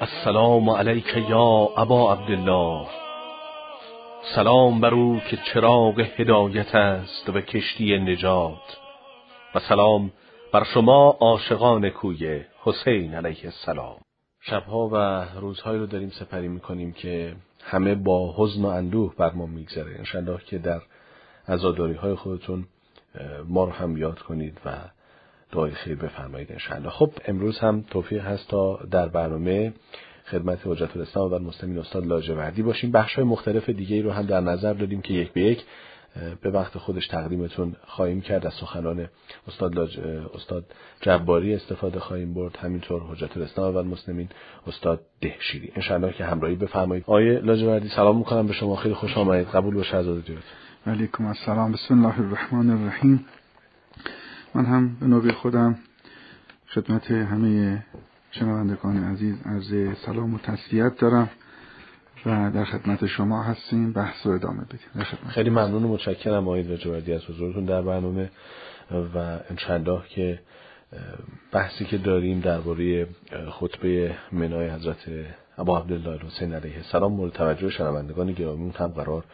السلام علیک یا ابا عبدالله. سلام بر او که چراغ هدایت است و کشتی نجات. و سلام بر شما عاشقان کوی حسین علیه السلام. شبها و روزهایی رو داریم سپری می‌کنیم که همه با حزن و اندوه بر ما میگذره. انشالله که در عزاداری های خودتون ما رو هم یاد کنید و خیر بفرمایید انشالله خب امروز هم توفیق هست تا در برنامه خدمت حجت الاسلام و مسلمین استاد لاجوردی باشیم. بخش های مختلف دیگه رو هم در نظر داریم که یک به یک به وقت خودش تقدیمتون خواهیم کرد. از سخنان استاد, لاج... استاد جباری استفاده خواهیم برد. همینطور حجت الاسلام و مسلمین استاد دهشیری. انشاءالله که همراهی بفرمایید. آیه لاجوردی سلام می‌کنم. به شما خیلی خوش آمدید. قبول باشه از علیکم السلام. بسم الله الرحمن الرحیم. من هم به نوبه خودم خدمت همه شنوندگان عزیز عرض سلام و تسلیت دارم و در خدمت شما هستیم. بحث رو ادامه بدیم. خیلی ممنون و متشکرم آقای رجوردی از حضورتون در برنامه و انشالله که بحثی که داریم درباره خطبه منای حضرت ابا عبدالله حسین علیه السلام مورد توجه شنوندگان گرامی هم قرار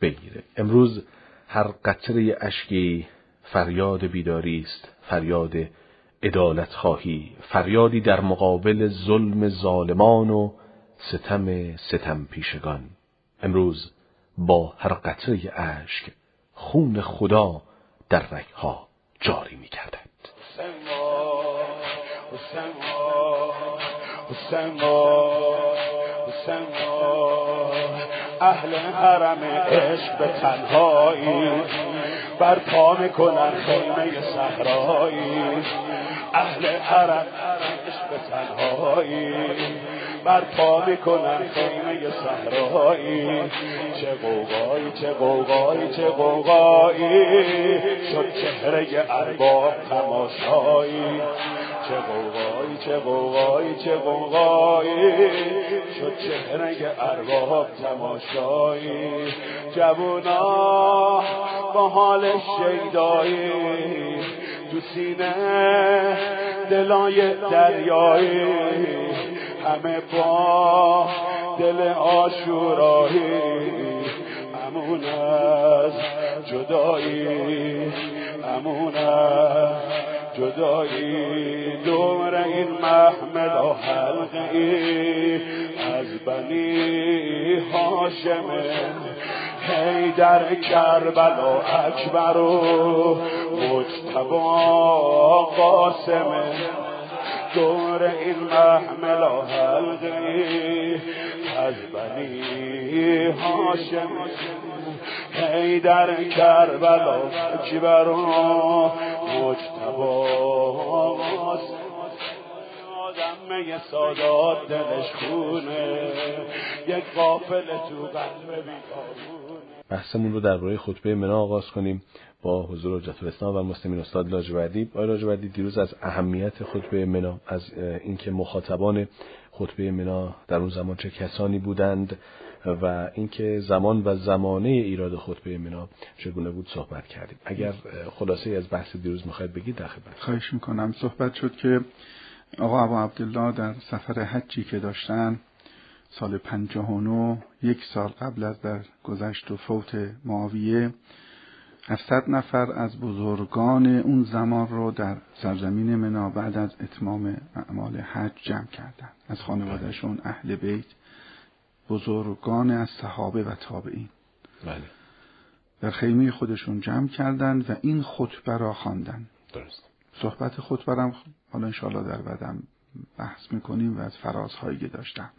بگیره. امروز هر قطره اشکی فریاد بیداری است فریاد ادالت خواهی فریادی در مقابل ظلم ظالمان و ستم ستم پیشگان. امروز با هر قطره اشک خون خدا در رگها جاری می کردد اهل حرم عشق به تنهایی. برپا می‌کنن خیمه صحرایی. اهل حرم عشق تنهایی. برپا می‌کنن خیمه صحرایی. چه قوقایی چه قوقایی چه قوقایی شد چهره ارباب تماشایی. چه قوقایی چه قوقایی چه قوقایی شد چهره ارباب تماشایی. جوونا با حال شیدایی. تو سینه دلای دریایی. همه با دل آشورایی. امون از جدایی. امون از جدایی دور این محمل و حلقه ای از بنی هاشمه هی در کربل و اکبر و مجتبا قاسمه دور این محمل و حلقی از بنی هاشم هی در کربل و اکبر و مجتبا آدمه سادات دلش خونه. یک قافل تو قلب بیکارونه بحثمون رو درباره خطبه منا آغاز کنیم با حضور حجت الاسلام و مسلمین استاد لاجوردی. آقای لاجوردی دیروز از اهمیت خطبه منا از اینکه مخاطبان خطبه منا در اون زمان چه کسانی بودند و اینکه زمان و زمانه ایراد خطبه منا چگونه بود صحبت کردیم. اگر خلاصه از بحث دیروز می‌خواید بگید در خدمت. خواهش می‌کنم. صحبت شد که آقا ابا عبدالله در سفر حجی که داشتن سال 59 یک سال قبل از در گذشت و فوت معاویه 700 نفر از بزرگان اون زمان رو در سرزمین منا بعد از اتمام اعمال حج جمع کردند از خانوادهشون اهل بیت. بزرگان از صحابه و تابعین. بله. در خیمه خودشون جمع کردند و این خطبه را خواندن. درست. صحبت خطبه را حالا انشاءالله در بعدم بحث می‌کنیم و از فرازهایی که داشتم.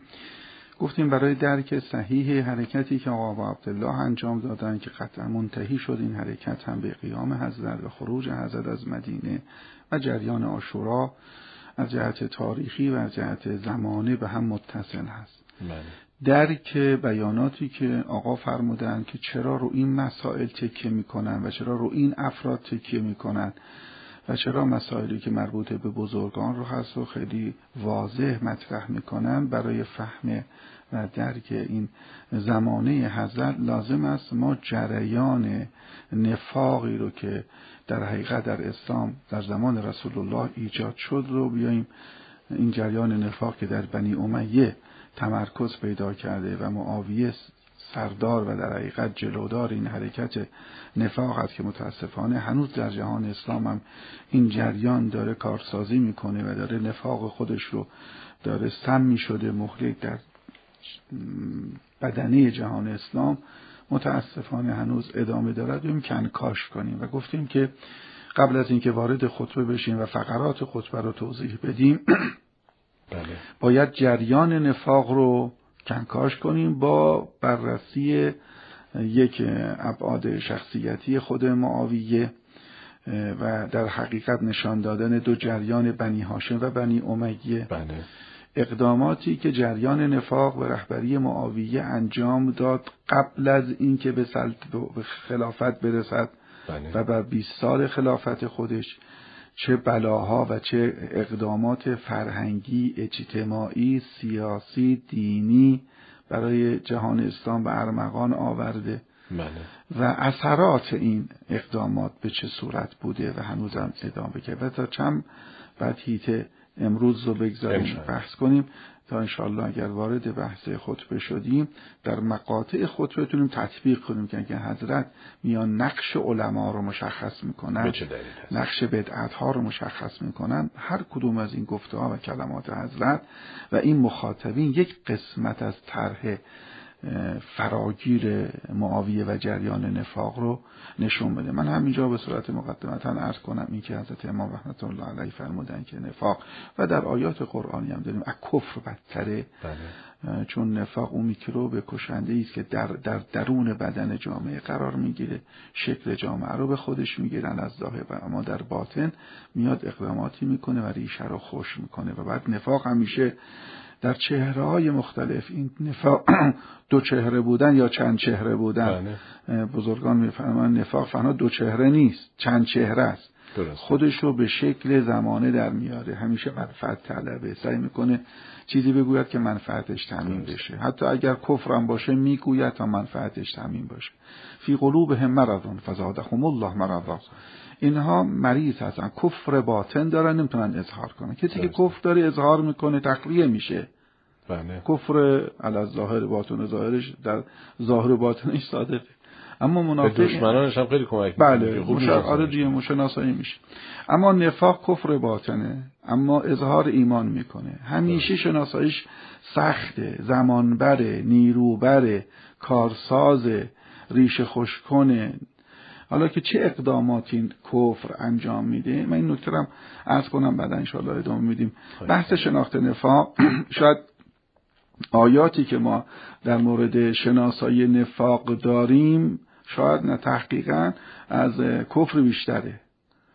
گفتیم برای درک صحیح حرکتی که آقا عبدالله انجام دادن که قطعا منتهی شد این حرکت هم به قیام حضرت و خروج حضرت از مدینه و جریان آشورا از جهت تاریخی و از جهت زمانه به هم متصل هست. بله. درک بیاناتی که آقا فرمودن که چرا رو این مسائل تکیه می‌کنن و چرا رو این افراد تکیه می‌کنن و چرا مسائلی که مربوط به بزرگان رو هست و خیلی واضح مطرح می‌کنن برای فهم و درک این زمانه حضرت لازم است ما جریان نفاقی رو که در حقیقت در اسلام در زمان رسول الله ایجاد شد رو بیاییم. این جریان نفاق که در بنی امیه تمرکز پیدا کرده و معاویه سردار و در حقیقت جلودار این حرکت نفاق است که متاسفانه هنوز در جهان اسلام هم این جریان داره کارسازی می‌کنه و داره نفاق خودش رو داره سمی شده مهلک در بدنه جهان اسلام متاسفانه هنوز ادامه دارد و کنکاش کنیم و گفتیم که قبل از اینکه وارد خطبه بشیم و فقرات خطبه رو توضیح بدیم بله. باید جریان نفاق رو کنکاش کنیم با بررسی یک ابعاد شخصیتی خود معاویه و در حقیقت نشان دادن دو جریان بنی هاشم و بنی امیه بله. اقداماتی که جریان نفاق به رهبری معاویه انجام داد قبل از اینکه به, به خلافت برسد بله. و بر 20 سال خلافت خودش چه بلاها و چه اقدامات فرهنگی اجتماعی سیاسی دینی برای جهان اسلام به ارمغان آورده. بله. و اثرات این اقدامات به چه صورت بوده و هنوزم ادامه کرده و تا چند بعد هیته امروز رو بگذاریم بحث کنیم. تا انشاءالله اگر وارد بحث خطبه شدیم در مقاطع خطبه بتونیم تطبیق کنیم که اگر حضرت میان نقش علما رو مشخص می‌کنن نقش بدعت ها رو مشخص می‌کنن هر کدوم از این گفته ها و کلمات حضرت و این مخاطبین یک قسمت از طرح فراگیر معاویه و جریان نفاق رو نشون بده من همینجا به صورت مقدمتا عرض کنم این که حضرت امام رحمت الله علیه فرمودن که نفاق و در آیات قرآنی هم داریم از کفر بدتره بله. چون نفاق اون میکروب کشنده است که در, در درون بدن جامعه قرار می‌گیره شکل جامعه رو به خودش می‌گیرن از ظاهر و اما در باطن میاد اقداماتی می‌کنه و ریشه رو خوش می‌کنه و بعد نفاق همیشه در چهره های مختلف این نفاق دو چهره بودن یا چند چهره بودن بله. بزرگان میفرمان نفاق فنا دو چهره نیست چند چهره است خودش رو به شکل زمانه در میاره. همیشه منفعت طلبه. سعی می‌کنه چیزی بگوید که منفعتش تمیم بشه. حتی اگر کفرم باشه می‌گوید تا منفعتش تمیم باشه. فی قلوبهم مرضون فزادهم الله مرضا. اینها مریض هستن. کفر باطن دارن نمی‌تونن اظهار کنن. کسی که کفر داره اظهار می‌کنه تقویه میشه. بله. کفر علی ظاهر باطن ظاهرش در ظاهر باطنش صادقه. اما منافق دشمنانش هم خیلی کمک بله آره دیگه مشناسایی میشه. اما نفاق کفر باطنه. اما اظهار ایمان می‌کنه. همیشه بله. شناساییش سخته زمانبره نیروبره کارساز ریشه خوشکنه حالا که چه اقداماتی کفر انجام میده من این نکته ارز کنم بعد انشاءالله ادامه میدیم. بحث شناخت نفاق شاید آیاتی که ما در مورد شناسایی نفاق داریم شاید نه تحقیقا از کفر بیشتره.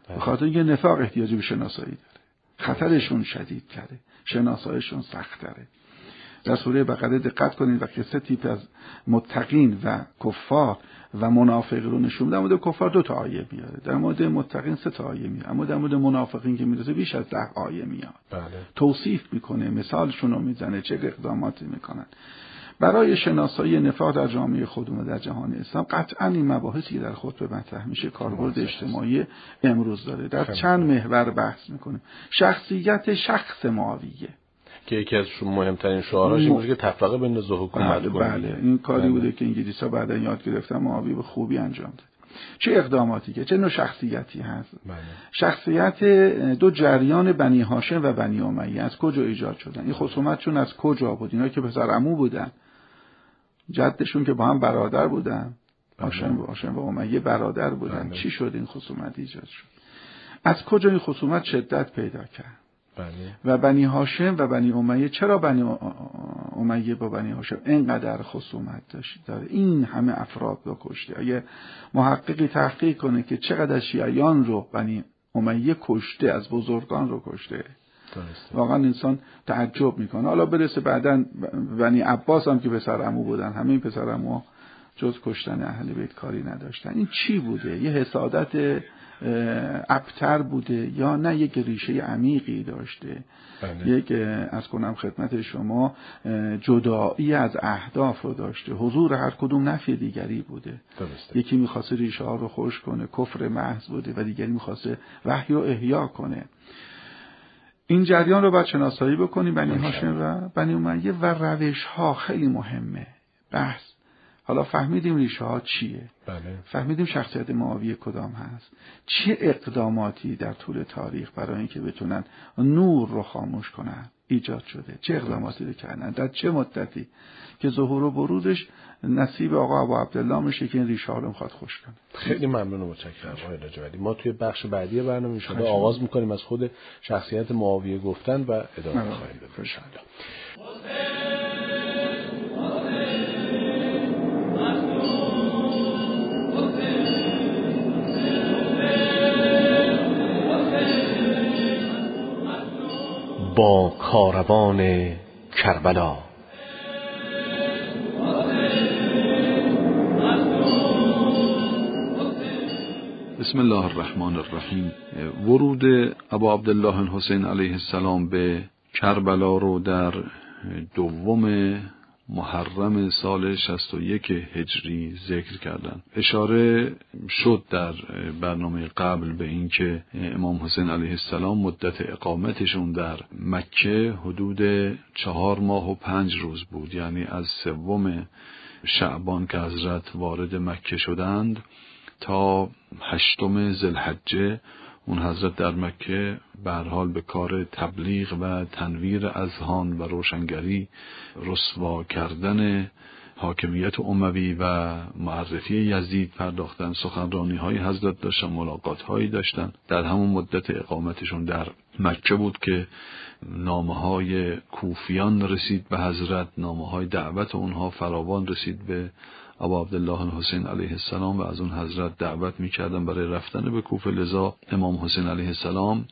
به خاطر اینکه نفاق احتیاجی به شناسایی داره. خطرشون شدید کرده شناسایشون سخت داره در سوره بقره دقت کنید و سه تیپ از متقین و کفار و منافق رو نشون در مورد کفار دو تا آیه میاره. در مورد متقین سه تا آیه میاره. اما در مورد منافقین که می‌رسه بیش از ده آیه میاد. بله. توصیف می‌کنه مثالشون رو می‌زنه چه اقداماتی می‌کنن. برای شناسایی نفاق در جامعه خودمون و در جهان اسلام قطعا این مباحثی که در خطبه مطرح میشه کاربرد اجتماعی امروز داره. در چند محور بحث می‌کنه شخصیت شخص معاویه. که یکی از مهمترین شعاراش این بود که تفرقه بین حکومت بله, بله. این کاری بله. بوده که انگلیس ها بعدا یاد گرفتن معاویه به خوبی انجام داد. چه اقداماتی که چه نوع شخصیتی هست؟ بله. شخصیت دو جریان بنی هاشم و بنی امیه. از کجا ایجاد شدن؟ این خصومت چون از کجا بود؟ اینا که پسر عمو بودن. جدشون که با هم برادر بودن. هاشم و هاشم و امیه برادر بودن. چی شد این خصومت ایجاد شد؟ از کجا این خصومت شدت پیدا کرد؟ بله. و بنی هاشم و بنی امیه چرا بنی امیه با بنی هاشم اینقدر خصومت داشت؟ داره این همه افراد رو کشته. اگه محققی تحقیق کنه که چقدر شیعیان رو بنی امیه کشته از بزرگان رو کشته واقعا انسان تعجب می‌کنه. حالا برسه بعدا بنی عباس هم که پسر امو بودن همه این پسر امو جز کشتن اهل بیت کاری نداشتن. این چی بوده؟ یه حسادت ابتر بوده یا نه؟ یک ریشه عمیقی داشته. بله. یک از کنم خدمت شما جدایی از اهداف رو داشته. حضور هر کدوم نفی دیگری بوده. یکی می‌خواسته ریشه ها رو خوش کنه کفر محض بوده و دیگری می‌خواسته وحی و احیا کنه. این جریان رو باید شناسایی بکنیم بنی هاشم و بنی امیه و روش ها خیلی مهمه. بحث. حالا فهمیدیم ریشه ها چیه؟ بله. فهمیدیم شخصیت معاویه کدام هست. چه اقداماتی در طول تاریخ برای اینکه بتونن نور رو خاموش کنن ایجاد شده؟ چه اقداماتی رو کردن؟ در چه مدتی؟ که ظهور و بروزش نصیب آقا ابو عبدالله میشه که این ریشه ها رو می‌خواد خوش کنه. خیلی ممنون و متشکرم آقای نجوی ما توی بخش بعدی برنامه شده آغاز می‌کنیم از خود شخصیت معاویه گفتن و ادامه خواهیم داد. با کاروان کربلا. بسم الله الرحمن الرحیم. ورود ابا عبدالله حسین علیه السلام به کربلا رو در دوم محرم سال 61 هجری ذکر کردن. اشاره شد در برنامه قبل به اینکه امام حسین علیه السلام مدت اقامتشون در مکه حدود چهار ماه و پنج روز بود. یعنی از سوم شعبان که حضرت وارد مکه شدند تا هشتم زلحجه اون حضرت در مکه به حال به کار تبلیغ و تنویر اذهان و روشنگری رسوا کردن حاکمیت اموی و معرفی یزید پرداختن سخنرانی های حضرت داشتن ملاقات هایی داشتن. در همون مدت اقامتشون در مکه بود که نامه های کوفیان رسید به حضرت نامه های دعوت اونها فراوان رسید به ابا عبدالله حسین علیه السلام و از اون حضرت دعوت می‌کردن برای رفتن به کوفه لذا امام حسین علیه السلام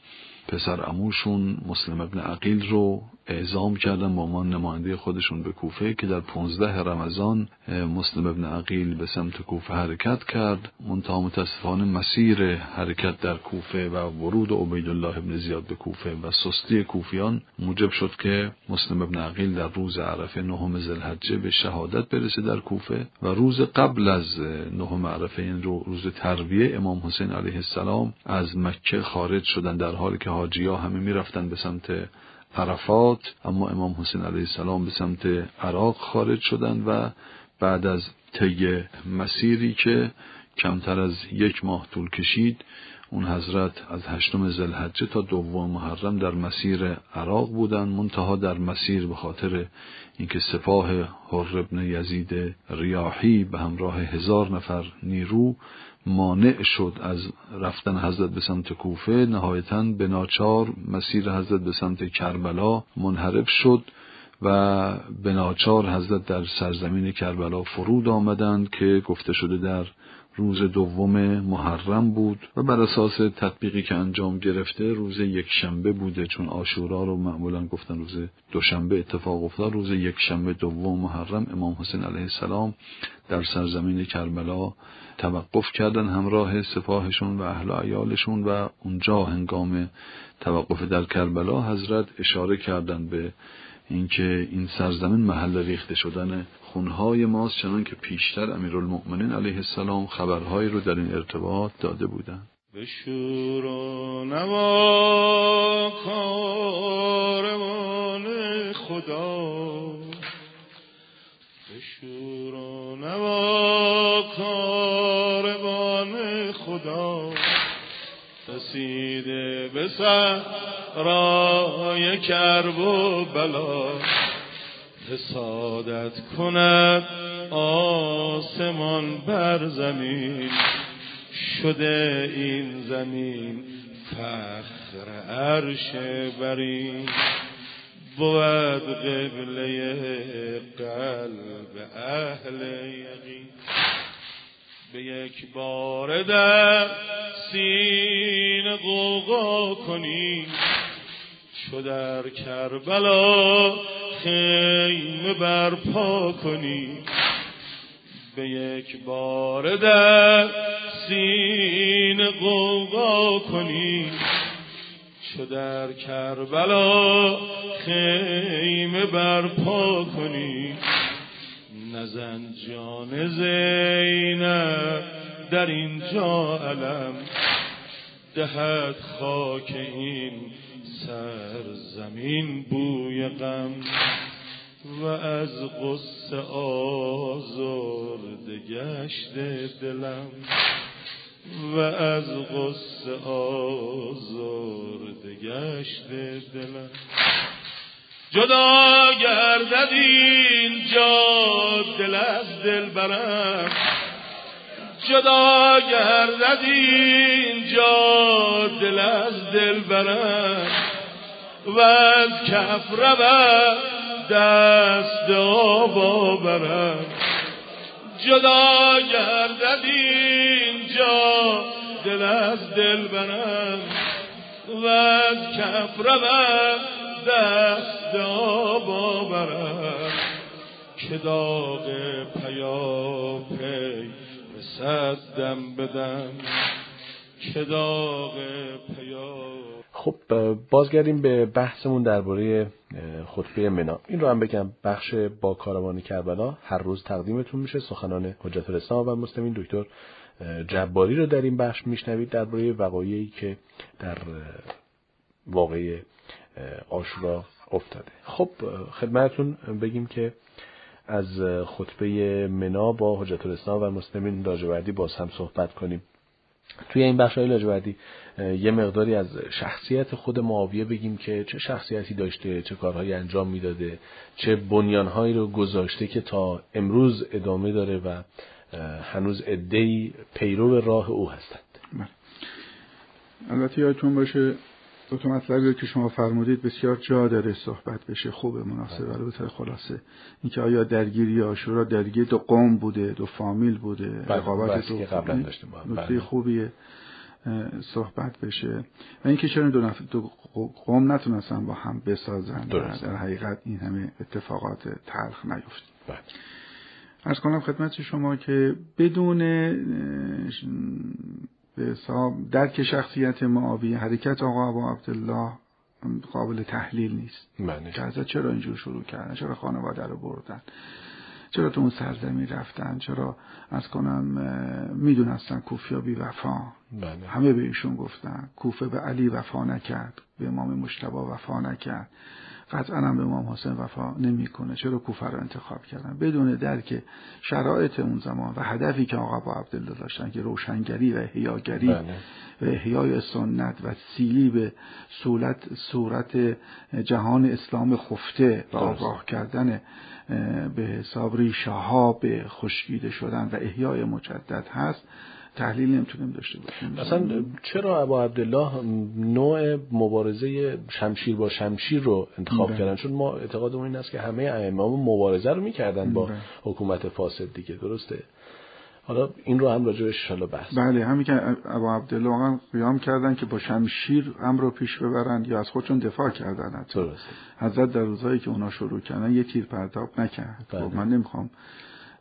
پسر اموشون مسلم ابن عقیل رو اعزام کردن با عنوان نماینده خودشون به کوفه که در 15 رمضان مسلم ابن عقیل به سمت کوفه حرکت کرد. منتها متاسفانه مسیر حرکت در کوفه و ورود عبیدالله ابن زیاد به کوفه و سستی کوفیان موجب شد که مسلم ابن عقیل در روز عرفه نهم ذوالحجه به شهادت برسه در کوفه و روز قبل از نهم عرفه این رو روز تربیه امام حسین علیه السلام از مکه خارج شدن در حالی که حاجیا همه می‌رفتن به سمت عرفات اما امام حسین علیه السلام به سمت عراق خارج شدند و بعد از طی مسیری که کمتر از یک ماه طول کشید اون حضرت از هشتم زلحجه تا دوم محرم در مسیر عراق بودند منتها در مسیر به خاطر اینکه سپاه حر ابن یزید ریاحی به همراه هزار نفر نیرو مانع شد از رفتن حضرت به سمت کوفه نهایتا به ناچار مسیر حضرت به سمت کربلا منحرف شد و به ناچار حضرت در سرزمین کربلا فرود آمدند که گفته شده در روز دوم محرم بود و بر اساس تطبیقی که انجام گرفته روز یک شنبه بوده چون آشورا رو معمولا گفتن روز دوشنبه اتفاق افتاد. روز یک شنبه دوم محرم امام حسین علیه السلام در سرزمین کربلا توقف کردن همراه سپاهشون و اهل عیالشون و اونجا هنگام توقف در کربلا حضرت اشاره کردند به اینکه این سرزمین محل ریخته شدن خونهای ماست چنان که پیشتر امیرالمؤمنین علیه السلام خبرهایی رو در این ارتباط داده بودند. به شور و نوا کاروان خدا. به شور و نوا کاروان خدا. رسیده به رای کرب و بلا. حسادت کند آسمان بر زمین. شده این زمین فخر عرش برین. بود قبله قلب اهل یقین. به یک بار در سین قوقا کنی چو در کربلا خیمه برپا کنی به یک بار در سین قوقا کنی چو در کربلا خیمه برپا کنی نزن جان زینب در اینجا علم دهد خاک این سرزمین بوی غم. و از قصه آزرد گشت دلم. و از قصه آزرد گشت دلم. جدا گردد اینجا دل از دل برم. جدا گردد اینجا دل از دل برم. و از کف رود دست آبا برم جدا گردد اینجا دل از دل برم. و از کف رود دست آبا برم که داغ پیاپی بدم که داغ خب بازگردیم به بحثمون درباره خطبه منا این رو هم بگم بخش با کاروان کربلا. هر روز تقدیمتون میشه. سخنان حجت الاسلام و مسلمین دکتر جباری رو در این بخش میشنوید درباره وقایعی که در واقعی آشورا افتاده. خب خدمتتون بگیم که از خطبه منا با حجت الاسلام و مسلمین لاجوردی باز هم صحبت کنیم. توی این بخش های لاجوردی یه مقداری از شخصیت خود معاویه بگیم که چه شخصیتی داشته چه کارهایی انجام می‌داده چه بنیانهایی رو گذاشته که تا امروز ادامه داره و هنوز ادهی پیرو راه او هستند. بله. البته یادتون باشه دو تا مطلبی که شما فرمودید بسیار جا داره صحبت بشه خوب مناسب بله. البته خلاصه اینکه آیا درگیری آشورا درگیری دو قوم بوده دو فامیل بوده بله، رقابت دو قبلا داشتیم نکته بله. خوبیه صحبت بشه و اینکه چرا دو, نف... دو قوم نتونستن با هم بسازن درست. در حقیقت این همه اتفاقات تلخ نیفت بله. ارز کنم خدمت شما که بدون به حساب درک شخصیت معاویه حرکت آقا ابا عبدالله قابل تحلیل نیست. بله. که چرا اینجور شروع کردن؟ چرا خانواده رو بردن؟ چرا تو اون سرزمین رفتن؟ چرا از کنم می‌دونستن کوفیا بی وفا؟ بله. همه به ایشون گفتن. کوفه به علی وفا نکرد. به امام مشتبا وفا نکرد. قطعا هم به امام حسین وفا نمی‌کنه. چرا کوفه رو انتخاب کردن؟ بدون درک شرایط اون زمان و هدفی که آقا با عبدالله داشتن که روشنگری و احیاگری بله. و احیای سنت و سیلی به صورت صورت جهان اسلام خفته و آگاه کردن به حساب ریشه ها به خشکیده شدن و احیای مجدد هست تحلیل نمی‌تونیم داشته باشیم اصلا چرا ابا عبدالله نوع مبارزه شمشیر با شمشیر رو انتخاب بله. کردن چون ما اعتقادمون این است که همه ائمه مبارزه رو می‌کردن با بله. حکومت فاسد دیگه درسته حالا این رو هم راجع بهش بحث بله همین که ابا عبدالله واقعا قیام کردن که با شمشیر امر رو پیش ببرن یا از خودشون دفاع کردن حتی. درسته حضرت در روزهایی که اونا شروع کردن یه تیر پرتاب نکرد بله. من نمی‌خوام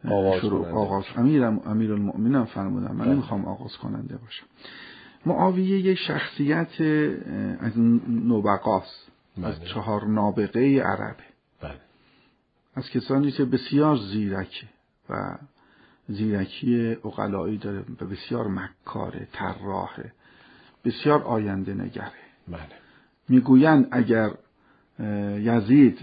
آغاز شروع کننده. آغاز امیرم امیر المؤمنم فرمودن. من بله. نمی‌خوام آغاز کننده باشم. معاویه یه شخصیت از نوبقاست. از بله. چهار نابغه عربه. بله. از کسانی که بسیار زیرکه و زیرکی اقلایی داره و بسیار مکاره طراحه بسیار آینده نگره. بله. می‌گویند اگر یزید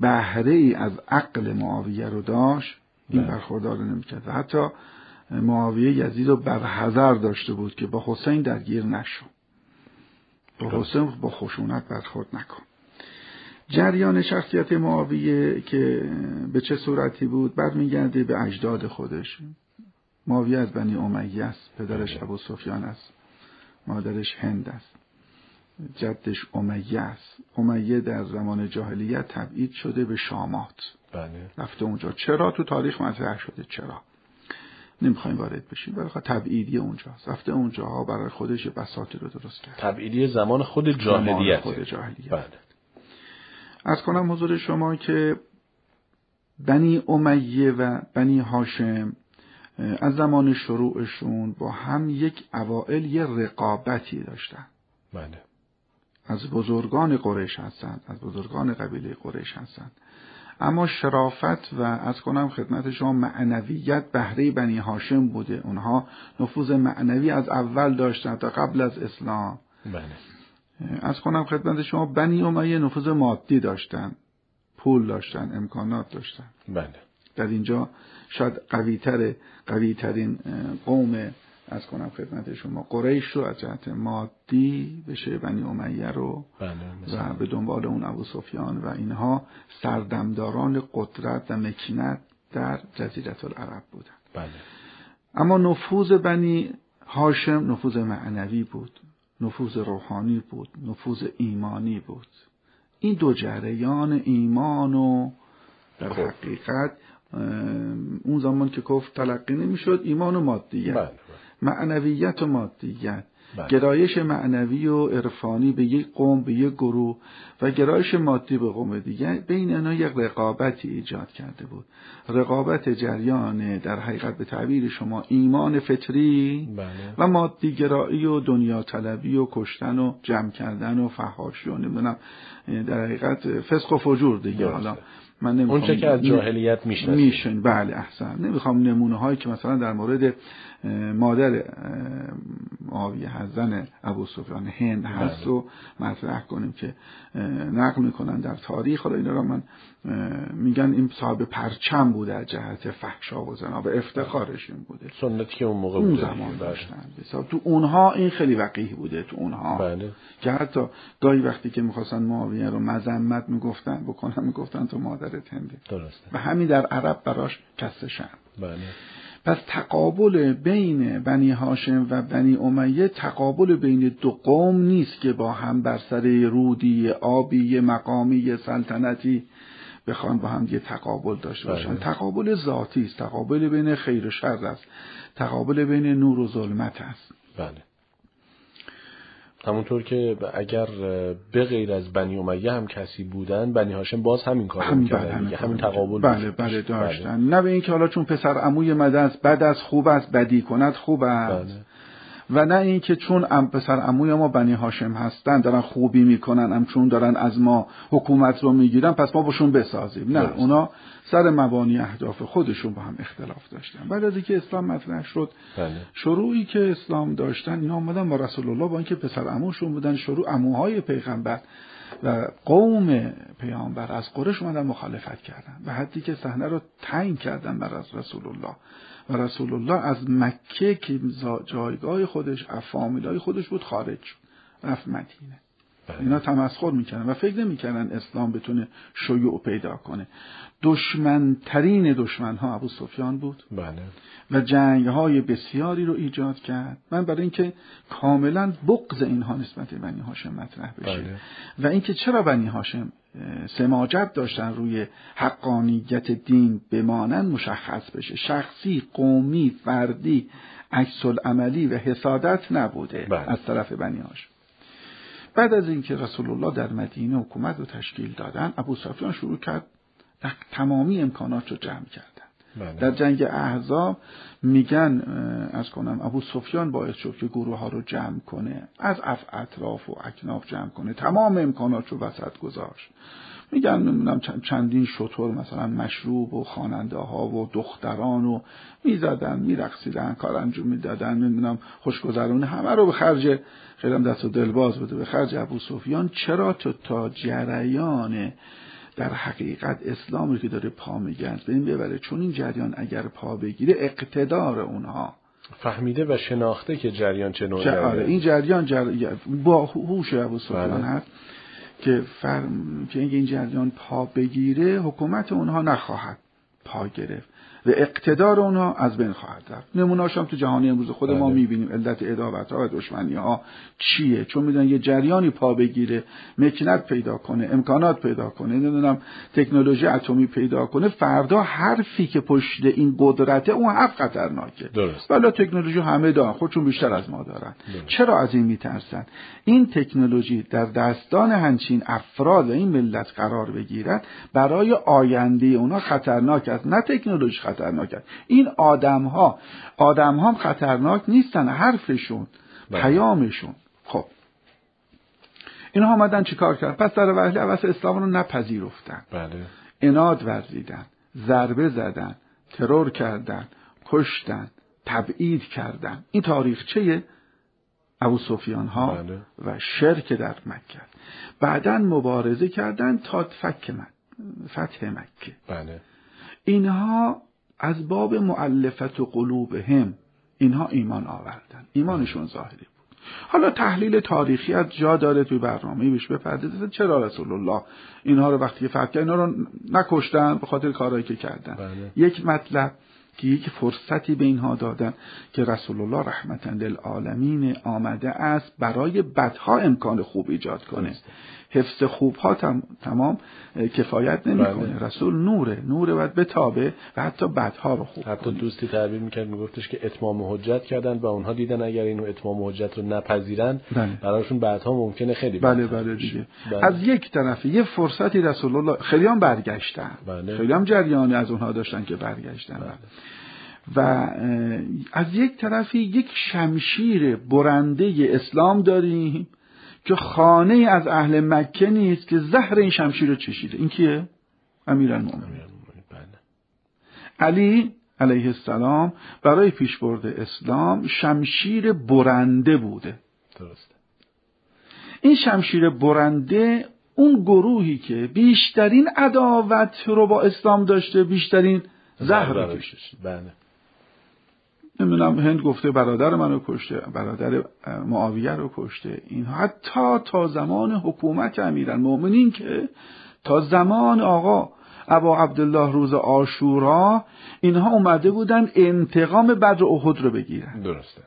بهره ای از عقل معاویه رو داشت این بله. برخوردار نمی‌کرد. و حتی معاویه یزید رو بر حذر داشته بود که با حسین درگیر نشو. با درست. حسین با خشونت برخورد نکن. جریان شخصیت معاویه که به چه صورتی بود؟ برمیگرده به اجداد خودش. معاویه از بنی امیه است پدرش بله. ابو سفیان است مادرش هند است. جدش امیه است. امیه در زمان جاهلیت تبعید شده به شامات. بله. رفته اونجا. چرا؟ تو تاریخ مطرح شده. چرا؟ نمی‌خوایم وارد بشیم. برای تبعیدی اونجاست. رفته اونجاها برای خودش یه بساطی رو درست کرد. تبعیدی زمان خود جاهلیت خود جاهلیت. بله. از کنم حضور شما که بنی امیه و بنی هاشم از زمان شروعشون با هم یک اوائل یه رقابتی داشتن. بله. از بزرگان قریش هستند از بزرگان قبیله قریش هستند اما شرافت و از کنم خدمت شما معنویت بهره بنی هاشم بوده. اونها نفوذ معنوی از اول داشتن تا قبل از اسلام. بله. از کنم خدمت شما بنی امیه نفوذ مادی داشتن. پول داشتن امکانات داشتن. بله. در اینجا شاید قویتر قویترین قوم از کنم خدمت شما قریش رو از جهت مادی بشه بنی امیه رو بله. و به دنبال اون ابو سفیان و اینها سردمداران قدرت و مکینت در جزیرت العرب بودن. بله. اما نفوذ بنی هاشم نفوذ معنوی بود نفوذ روحانی بود نفوذ ایمانی بود. این دو جریان ایمان و در خب. حقیقت اون زمان که کفر تلقی نمی‌شد ایمان و مادیت. بله. معنویت و مادیت. بله. گرایش معنوی و عرفانی به یک قوم به یک گروه و گرایش مادی به قوم دیگر بین اینا یک رقابتی ایجاد کرده بود. رقابت جریان در حقیقت به تعبیر شما ایمان فطری بله. و مادی گرایی و دنیا طلبی و کشتن و جمع کردن و فحاشی و نمی‌دونم در حقیقت فسق و فجور دیگه. حالا من نمی‌خوام اون که از جاهلیت می‌شناسیم. میشن. بله احسن. نمی‌خوام نمونه هایی که مثلا در مورد مادر معاویه هست زن ابو سفیان هند هست بله. و مطرح کنیم که نقل می‌کنن در تاریخ. حالا اینا را من میگن این صاحب پرچم بوده از جهت فحشا و زنا و افتخارش این بوده. سنتی که اون موقع اون بوده. زمان بله. داشتن. تو اونها این خیلی وقیح بوده تو اونها. بله. که حتی گاهی وقتی که می‌خواستن معاویه رو مذمت می‌گفتن بکنن می‌گفتن تو مادرت هنده درسته. و همین در عرب براش کسشن بله. پس تقابل بین بنی هاشم و بنی امیه تقابل بین دو قوم نیست که با هم بر سر رودی آبی مقامی سلطنتی بخوان با هم یه تقابل داشته باشن. بله. تقابل ذاتی است. تقابل بین خیر و شر است. تقابل بین نور و ظلمت است. بله. همونطور که اگر به غیر از بنی امیه هم کسی بودن بنی هاشم باز همین کار همین می‌کردن بله همین, تقابل بله بله داشت. داشتن نه به اینکه حالا چون پسر عموی مده است بد است خوب است بدی کند خوب است بله. و نه اینکه چون ام پسر عموی ما بنی هاشم هستن دارن خوبی می‌کنن ام چون دارن از ما حکومت رو می‌گیرن پس ما باشون بسازیم. نه درست. اونا سر مبانی اهداف خودشون با هم اختلاف داشتن. بعد از اینکه اسلام مطرح شد بله. شروعی که اسلام داشتن اینا آمدن با رسول الله با اینکه پسر عموشون بودن شروع عموهای پیغمبر و قوم پیامبر از قرش اومدن مخالفت کردن. و حدی که صحنه رو تعیین کردن بر از رسول الله. و رسول الله از مکه که جایگاه خودش از فامیلای خودش بود خارج شد. رفت مدینه. بله. اینا تمسخر می‌کردن و فکر نمی‌کردن اسلام بتونه شیوع پیدا کنه. دشمنترین دشمن ها ابو سفیان بود. بله. و جنگ های بسیاری رو ایجاد کرد. من برای اینکه کاملا بغض اینها نسبت به بنی هاشم مطرح بشه. بله. و اینکه چرا بنی هاشم سماجت داشتن روی حقانیت دین بمانند مشخص بشه. شخصی قومی فردی عکس عملی و حسادت نبوده بله. از طرف بنی هاشم. بعد از اینکه رسول الله در مدینه حکومت رو تشکیل دادن ابو سفیان شروع کرد تمامی امکانات رو جمع کردن بله. در جنگ احزاب میگن از کنم ابو سفیان باعث شد که گروه ها رو جمع کنه از اف اطراف و اکناف جمع کنه تمام امکانات رو وسط گذاشت میگن نمی‌دونم چند- چندین شطور مثلا مشروب و خواننده ها و دختران و می‌زدن میرقصیدن کار انجام می‌دادن نمی‌دونم خوشگذرانه همه رو به خرج خیلی دست و دلباز بوده به خرج ابو سفیان چرا تو تا جریان در حقیقت اسلام رو که داره پا میگه از بین ببره چون این جریان اگر پا بگیره اقتدار اونها فهمیده و شناخته که جریان چه نوعی. آره این جریان جر... با هوش ابو سفیان بله. هست که فرم... که این جریان پا بگیره حکومت اونها نخواهد پا گرفت و اقتدار اونها از بین خواهد رفت. نمونه‌اش هم تو جهانی امروز خود ما بله. می‌بینیم. علت اداوت ها و دشمنی ها چیه؟ چون می‌دونن یه جریانی پا بگیره مکنت پیدا کنه امکانات پیدا کنه نمی‌دونم تکنولوژی اتمی پیدا کنه فردا حرفی که پشت این قدرته اون حرف خطرناکه. درست. ولی تکنولوژی همه دارن خودشون بیشتر از ما دارن. درست. چرا از این میترسن؟ این تکنولوژی در دستان همچین افراد و این ملت قرار بگیرد برای آینده اونا خطرناک است. نه تکنولوژی خطرناک است این آدم ها آدم هم خطرناک نیستن حرفشون بله. پیامشون. خب. اینها آمدن چیکار کرد پس در وهله اول اسلام رو نپذیرفتن. بله. اناد ورزیدن ضربه زدن ترور کردن کشتن تبعید کردن. این تاریخچه ابو سفیان ها بله. و شرک در مکه. بعدا مبارزه کردند تا فک مک- فتح مکه. بله. اینها از باب معلفت و قلوبهم اینها ایمان آوردن. ایمانشون ظاهری بود. حالا تحلیل تاریخی از جا داره توی برنامه بهش بپردازه چرا رسول الله اینها رو وقتی که فتح اینا رو نکشتن به خاطر کارهایی که کردن؟ بله. یک مطلب که یک فرصتی به اینها دادن که رسول الله رحمتا للعالمین آمده است برای بدها امکان خوب ایجاد کنه حفظ خوبها تم، تمام کفایت نمی‌کنه بله. رسول نوره نوره باید بتابه و حتی بدها رو خوب حتی کنه دوستی تعبیر می‌کرد میگفتش که اتمام حجت کردن و اونها دیدن اگر اینو اتمام حجت رو نپذیرن بله. براشون بعدها ممکنه خیلی بله بله. دیگه بله. از یک طرف یه فرصتی رسول الله خیلی هم برگشتن بله. خیلی هم جریانی از اونها داشتن که برگشتن و از یک طرفی یک شمشیر برنده اسلام داریم که خانه از اهل مکه نیست که زهر این شمشیر رو چشیده. این کیه؟ امیرالمومنین بله. علی علیه السلام برای پیشبرد اسلام شمشیر برنده بوده. درسته. این شمشیر برنده اون گروهی که بیشترین عداوت رو با اسلام داشته بیشترین زهر رو بله. نمی‌دونم هند گفته برادر منو کشته برادر معاویه رو کشته. این حتی تا زمان حکومت امیرالمؤمنین که تا زمان آقا ابا عبدالله روز آشورا اینها اومده بودن انتقام بدر احد رو بگیرن. درسته.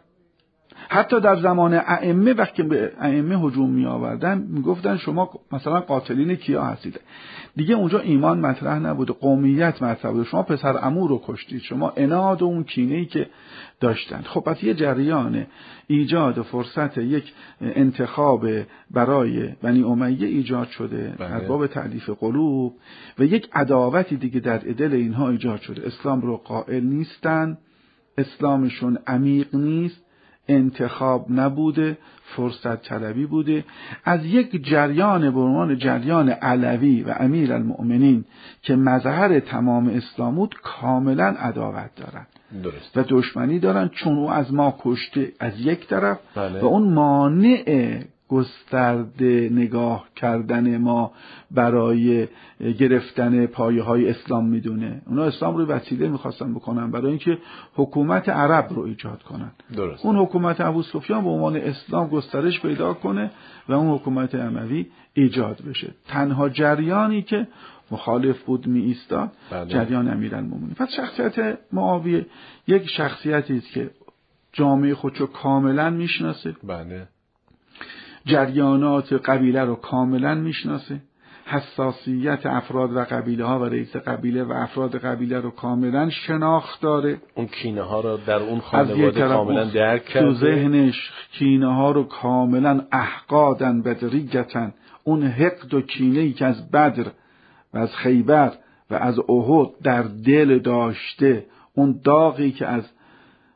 حتی در زمان ائمه وقتی به ائمه هجوم می آوردن می‌گفتن شما مثلا قاتلین کیا هستید؟ دیگه اونجا ایمان مطرح نبوده قومیت مطرح بوده شما پسر عمو رو کشتید شما اناد و اون کینه ای که داشتن خب پس یه جریان ایجاد و فرصت یک انتخاب برای بنی امیه ایجاد شده بله. از باب تعلیف قلوب و یک عداوتی دیگه در دل اینها ایجاد شده. اسلام رو قائل نیستن اسلامشون عمیق نیست. انتخاب نبوده فرصت طلبی بوده. از یک جریان به عنوان جریان علوی و امیر المؤمنین که مظهر تمام اسلام بود کاملا عداوت دارن درست. و دشمنی دارن چون او از ما کشته از یک طرف بله. و اون مانع گسترده نگاه کردن ما برای گرفتن پایه های اسلام می‌دونه. اونا اسلام رو وسیله می‌خواستن بکنن برای اینکه حکومت عرب رو ایجاد کنن. درست. اون حکومت ابو سفیان به عنوان اسلام گسترش پیدا کنه و اون حکومت اموی ایجاد بشه. تنها جریانی که مخالف بود می ایستاد بله. جریان امیرالمومنین. پس شخصیت معاویه یک شخصیتی است که جامعه خودشو کاملا می‌شناسه. بله. جریانات قبیله رو کاملا می‌شناسه. حساسیت افراد و قبیله ها و رئیس قبیله و افراد قبیله رو کاملا شناخت داره. اون کینه ها رو در اون خانواده کاملا درک تو کرده. ذهنش کینه ها رو کاملا احقادن بدریگتن اون حقد و کینه ای که از بدر و از خیبر و از احد در دل داشته اون داغی که از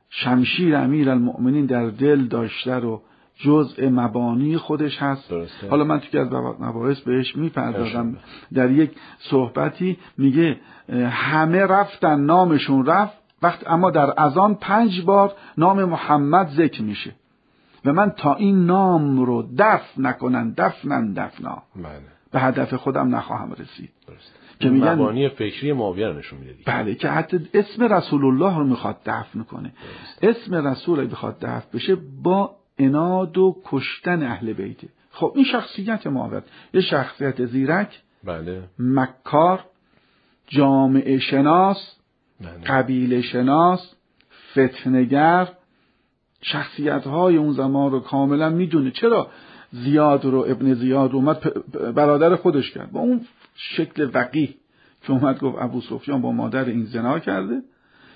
شمشیر امیر المؤمنین در دل داشته رو جزء مبانی خودش هست. درسته. حالا من تو که از مباحث بهش می‌پردازم. در یک صحبتی میگه همه رفتن نامشون رفت. وقت اما در اذان پنج بار نام محمد ذکر میشه. و من تا این نام رو دفن نکنن دفنن دفنا. بله. به هدف خودم نخواهم رسید. درست که میگن- مبانی فکری معاویه رو نشون میده. بله که حتی اسم رسول الله رو می‌خواد دفن کنه. اسم رسول اگه بخواد دفن بشه با اناد و کشتن اهل بیته. خب این شخصیت معاویت یه شخصیت زیرک بله. مکار جامعه شناس بله. قبیله شناس فتنگر شخصیت های اون زمان رو کاملا می‌دونه. چرا زیاد رو ابن زیاد رو اومد برادر خودش کرد؟ با اون شکل وقیه که اومد گفت ابو سفیان با مادر این زنا کرده.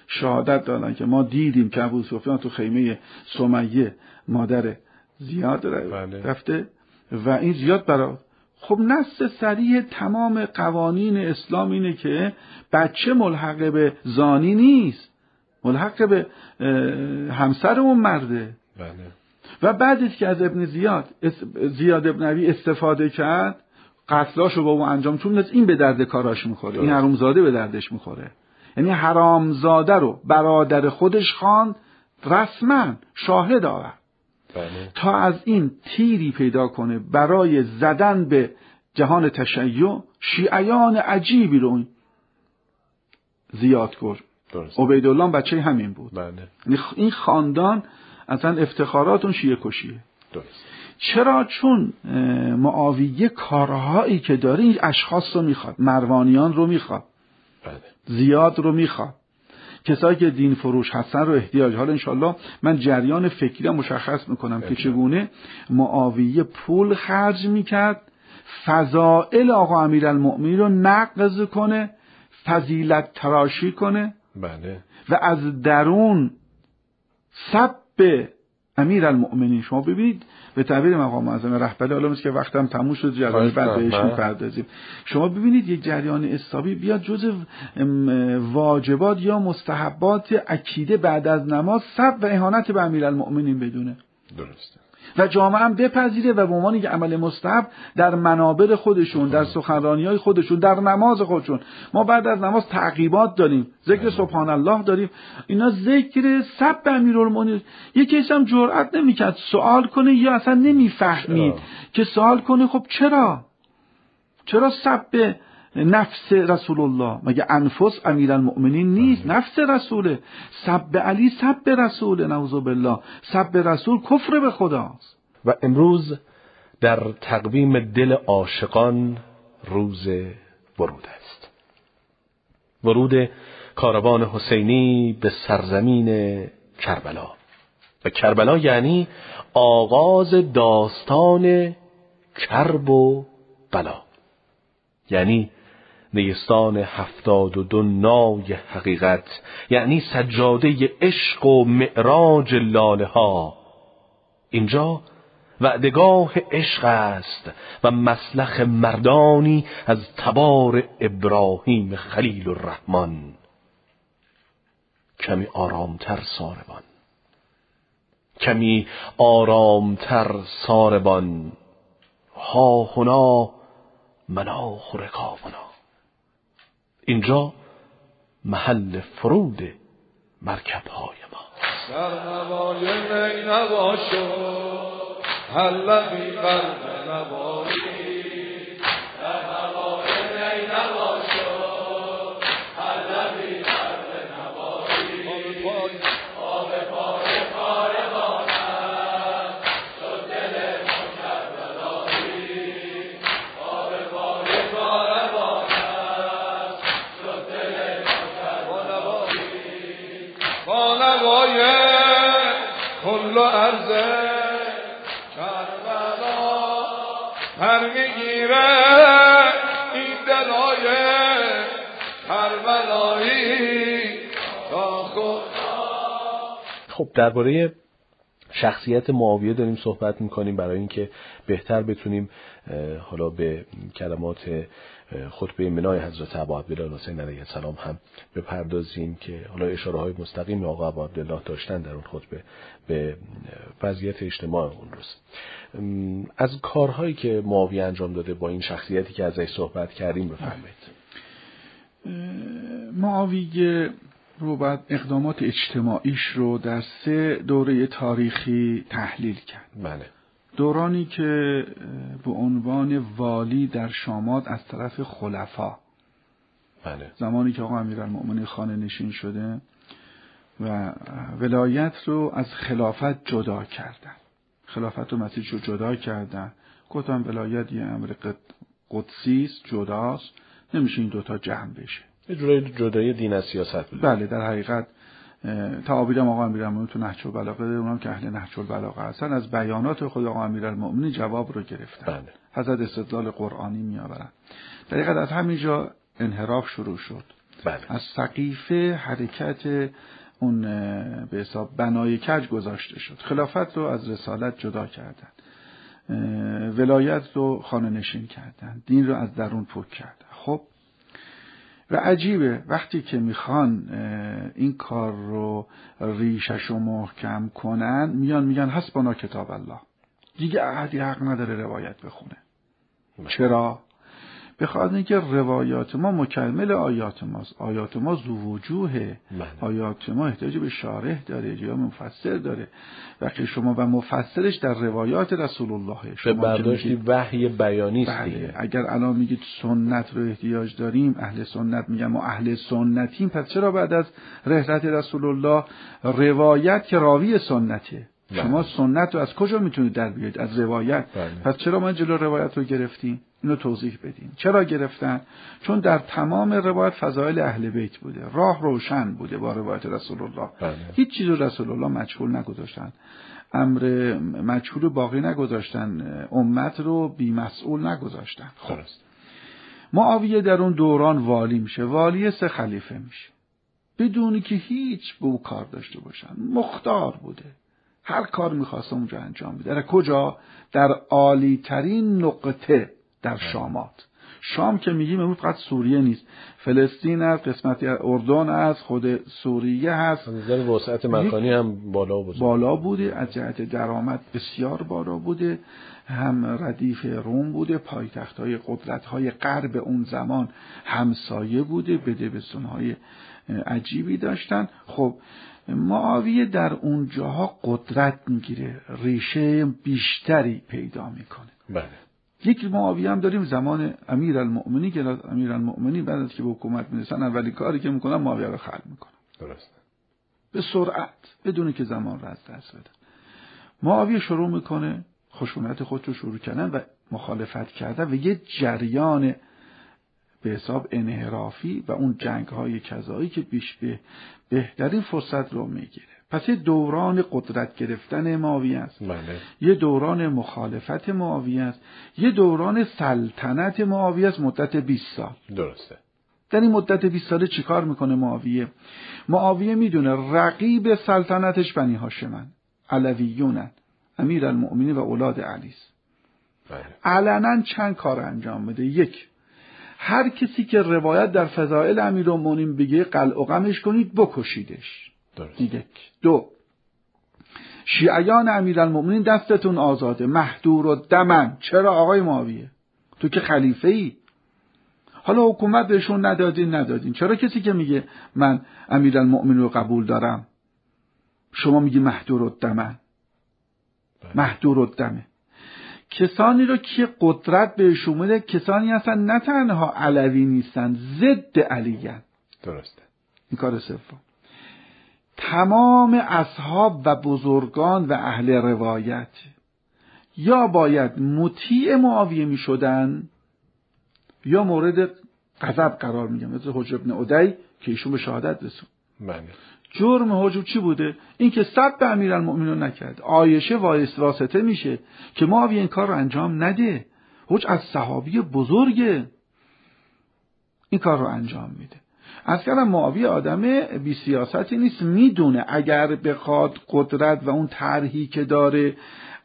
شهادت دادن که ما دیدیم که ابو سفیان تو خیمه سمیه مادر زیاد بله. رفته و این زیاد برا خب نص سریع تمام قوانین اسلام اینه که بچه ملحق به زانی نیست. ملحق به همسر اون مرده. بله. و بعدش که از ابن زیاد زیاد ابن ابی استفاده کرد قتلاشو با اون انجام چون این به درد کاراش می‌خوره. این. حرومزاده به دردش می‌خوره. یعنی حرامزاده رو برادر خودش خواند رسما شاهد آورد. بله. تا از این تیری پیدا کنه برای زدن به جهان تشیع شیعیان عجیبی رو زیاد کرد. عبیدالله بچه همین بود. بله. یعنی این خاندان اصلا افتخارات اون شیعه کشیه. درست. چرا؟ چون معاویه کارهایی که داره این اشخاص رو می‌خواد مروانیان رو می‌خواد. زیاد رو می‌خواد کسایی که دین فروش هستن رو احتیاج. حالا انشالله من جریان فکری مشخص می‌کنم که چگونه معاویه پول خرج می‌کرد فضائل آقا امیرالمؤمنین رو نقض کنه فضیلت تراشی کنه بله. و از درون سب امیر المؤمنین شما ببینید به تعبیر مقام معظم رهبری حالا که وقتم تموم شد جریان بعد. بهش بله. می‌پردازیم شما ببینید یک جریان اسلامی بیاد جز ام، واجبات یا مستحبات عکیده بعد از نماز سب و اهانت به امیر المؤمنین بدونه درسته و جامعه هم بپذیره و به عنوان یک عمل مستحب در منابر خودشون در سخنرانی های خودشون در نماز خودشون. ما بعد از نماز تعقیبات داریم ذکر سبحان الله داریم. اینا ذکر سب امیرالمومنین. یکی هم جرئت نمی‌کرد سوال کنه یا اصلا نمی‌فهمید؟ که سوال کنه خب چرا؟ چرا سب نفس رسول الله. مگه انفس امیرالمؤمنین نیست؟ نفس رسوله. سب علی سب رسول نعوذ بالله. سب رسول کفر به خداست. و امروز در تقویم دل عاشقان روز ورود است. ورود کاروان حسینی به سرزمین کربلا. و کربلا یعنی آغاز داستان کرب و بلا. یعنی نیستان هفتاد و دو نای حقیقت یعنی سجاده عشق و معراج لاله ها. اینجا وعدگاه عشق است و مسلخ مردانی از تبار ابراهیم خلیل الرحمن. کمی آرامتر ساربان. کمی آرامتر ساربان. ها هنا مناخ رکابنا اینجا محل فرود مرکب های ما سرنوای می نباشو حلقی قلب نباشی و عرضه. کربلا هر می‌گیره این دلای کربلایی. تا خود خب درباره شخصیت معاویه داریم صحبت می‌کنیم برای اینکه بهتر بتونیم حالا به کلمات خطبه منای حضرت ابا عبدالله حسین علیه السلام هم بپردازیم که حالا اشاره های مستقیم آقا ابا عبدالله داشتن در اون خطبه به وضعیت اجتماع اون روز. از کارهایی که معاویه انجام داده با این شخصیتی که ازش صحبت کردیم بفرمایید. معاویه رو بعد اقدامات اجتماعیش رو در سه دوره تاریخی تحلیل کرد. بله. دورانی که به عنوان والی در شامات از طرف خلفا. بله. زمانی که آقا امیرالمؤمنین خانه نشین شده و ولایت رو از خلافت جدا کردن. خلافت و مسیح رو جدا کردن. گفتم ولایت یه امر قد- قدسی است جداست. نمیشه این دوتا جمع بشه. یه جدای دین از سیاست بله در حقیقت اه، تعابیرم آقا امیرالمؤمنین تو نهج البلاغه اونم که اهل نهج البلاغه هستن از بیانات خود آقا امیرالمؤمنین جواب رو گرفتن. بله. حضرت استدلال قرآنی میآورن. در حقیقت از همینجا انحراف شروع شد. بله. از سقیفه حرکت اون به حساب بنای کج گذاشته شد. خلافت رو از رسالت جدا کردن. ولایت رو خانه نشین کردن. دین رو از درون پک کردن. و عجیبه. وقتی که می‌خوان این کار رو ریشش رو محکم کنن میان میگن حسبنا کتاب الله. دیگه احدی حق نداره روایت بخونه. چرا؟ به خاطر اینکه روایات ما مکمل آیات ماست. آیات ما زو وجوهه. بله. آیات ما احتیاج به شارح داره یا مفسر داره. وقتی شما و مفسرش در روایات رسول الله به شما که برداشتی وحی بیانی است بله. اگر الان میگید سنت رو احتیاج داریم اهل سنت میگم ما اهل سنتیم پس چرا بعد از رحلت رسول الله روایت که راوی سنته؟ بله. شما سنت رو از کجا می‌تونید در بیارید؟ از روایت. بله. پس چرا ما جلو روایت رو گرفتیم؟ اینو توضیح بدیم. چرا گرفتن؟ چون در تمام روایت فضایل اهل بیت بوده. راه روشن بوده با روایت رسول الله بله. هیچ چیز رو رسول الله مجهول نگذاشتن. امر مجهول باقی نگذاشتن. امت رو بیمسئول نگذاشتن. خب. معاویه در اون دوران والی میشه. والی سه خلیفه میشه. بدونی که هیچ به او کار داشته باشن. مختار بوده. هر کار می‌خواست اونجا انجام بده. در کجا؟ در عالی ترین نقطه در شامات. شام که میگیم امروز فقط سوریه نیست. فلسطین است قسمتی از اردن است خود سوریه هست. از نظر وسعت مکانی هم بالا بزرگ. بالا بوده از جهت درآمد بسیار بالا بوده. هم ردیف روم بوده پایتخت های قدرت های غرب اون زمان همسایه بوده بده های عجیبی داشتن. خب معاویه در اون جاها قدرت می‌گیره. ریشه بیشتری پیدا می‌کنه. بله. یک معاویه هم داریم زمان امیر المؤمنی که امیر المؤمنی بعد از که به حکومت می‌رسن اولی کاری که می‌کنن معاویه رو خلع می‌کنن. درست به سرعت بدون که زمان رو از دست بدن معاویه شروع می‌کنه خشونت خود رو شروع کردن و مخالفت کردن و یه جریان به حساب انحرافی و اون جنگ های کذایی که بیش به بهترین فرصت رو می‌گیره. پس یه دوران قدرت گرفتن معاویه است. بله. یه دوران مخالفت معاویه است. یه دوران سلطنت معاویه است مدت 20 سال. درسته. در این مدت 20 ساله چیکار می‌کنه معاویه معاویه می‌دونه رقیب سلطنتش بنی هاشمن علویونن امیر المؤمنین و اولاد علی است بله. علنا چند کار انجام بده یک. هر کسی که روایت در فضائل امیر المؤمنین بگه قلع و غمش کنید بکشیدش. درست. یک دو. شیعیان امیرالمؤمنین دستتون آزاده. محدور و دمن. چرا آقای معاویه؟ تو که خلیفه ای حالا حکومت بهشون ندادین ندادین. چرا کسی که میگه من امیرالمؤمنین رو قبول دارم؟ شما میگی محدور و دمن. محدور و دمه. کسانی رو که قدرت بهشون میده کسانی هستن نه تنها علوی نیستن ضد علیین درسته. این کار سوم. تمام اصحاب و بزرگان و اهل روایت یا باید مطیع معاویه می شدن یا مورد غضب قرار میگم مثل حجر ابن عدی که ایشون به شهادت رسون. بله. جرم حجر چی بوده؟ این که صد به امیرالمؤمنین نکرد. آیشه وایس واسطه میشه که معاویه این کار رو انجام نده. حج از صحابی بزرگه. این کار رو انجام میده. از کردم معاویه آدم بی سیاستی نیست. می‌دونه اگر بخواد قدرت و اون طرحی که داره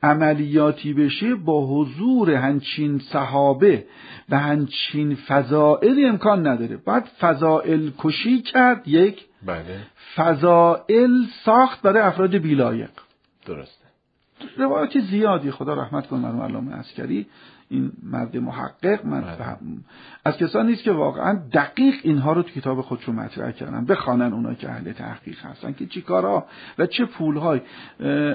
عملیاتی بشه با حضور هنچین صحابه و هنچین فضائل امکان نداره. بعد فضائل کشی کرد. یک بله. فضائل ساخت برای افراد بیلایق درسته. روایت زیادی خدا رحمت کنه مرحوم علامه عسکری این مرد محقق من بله. فهم- از کسانی نیست که واقعا دقیق اینها رو تو کتاب خودشون مطرح کردن. بخوانن اونا که اهل تحقیق هستن که چی کارها و چه پولهای.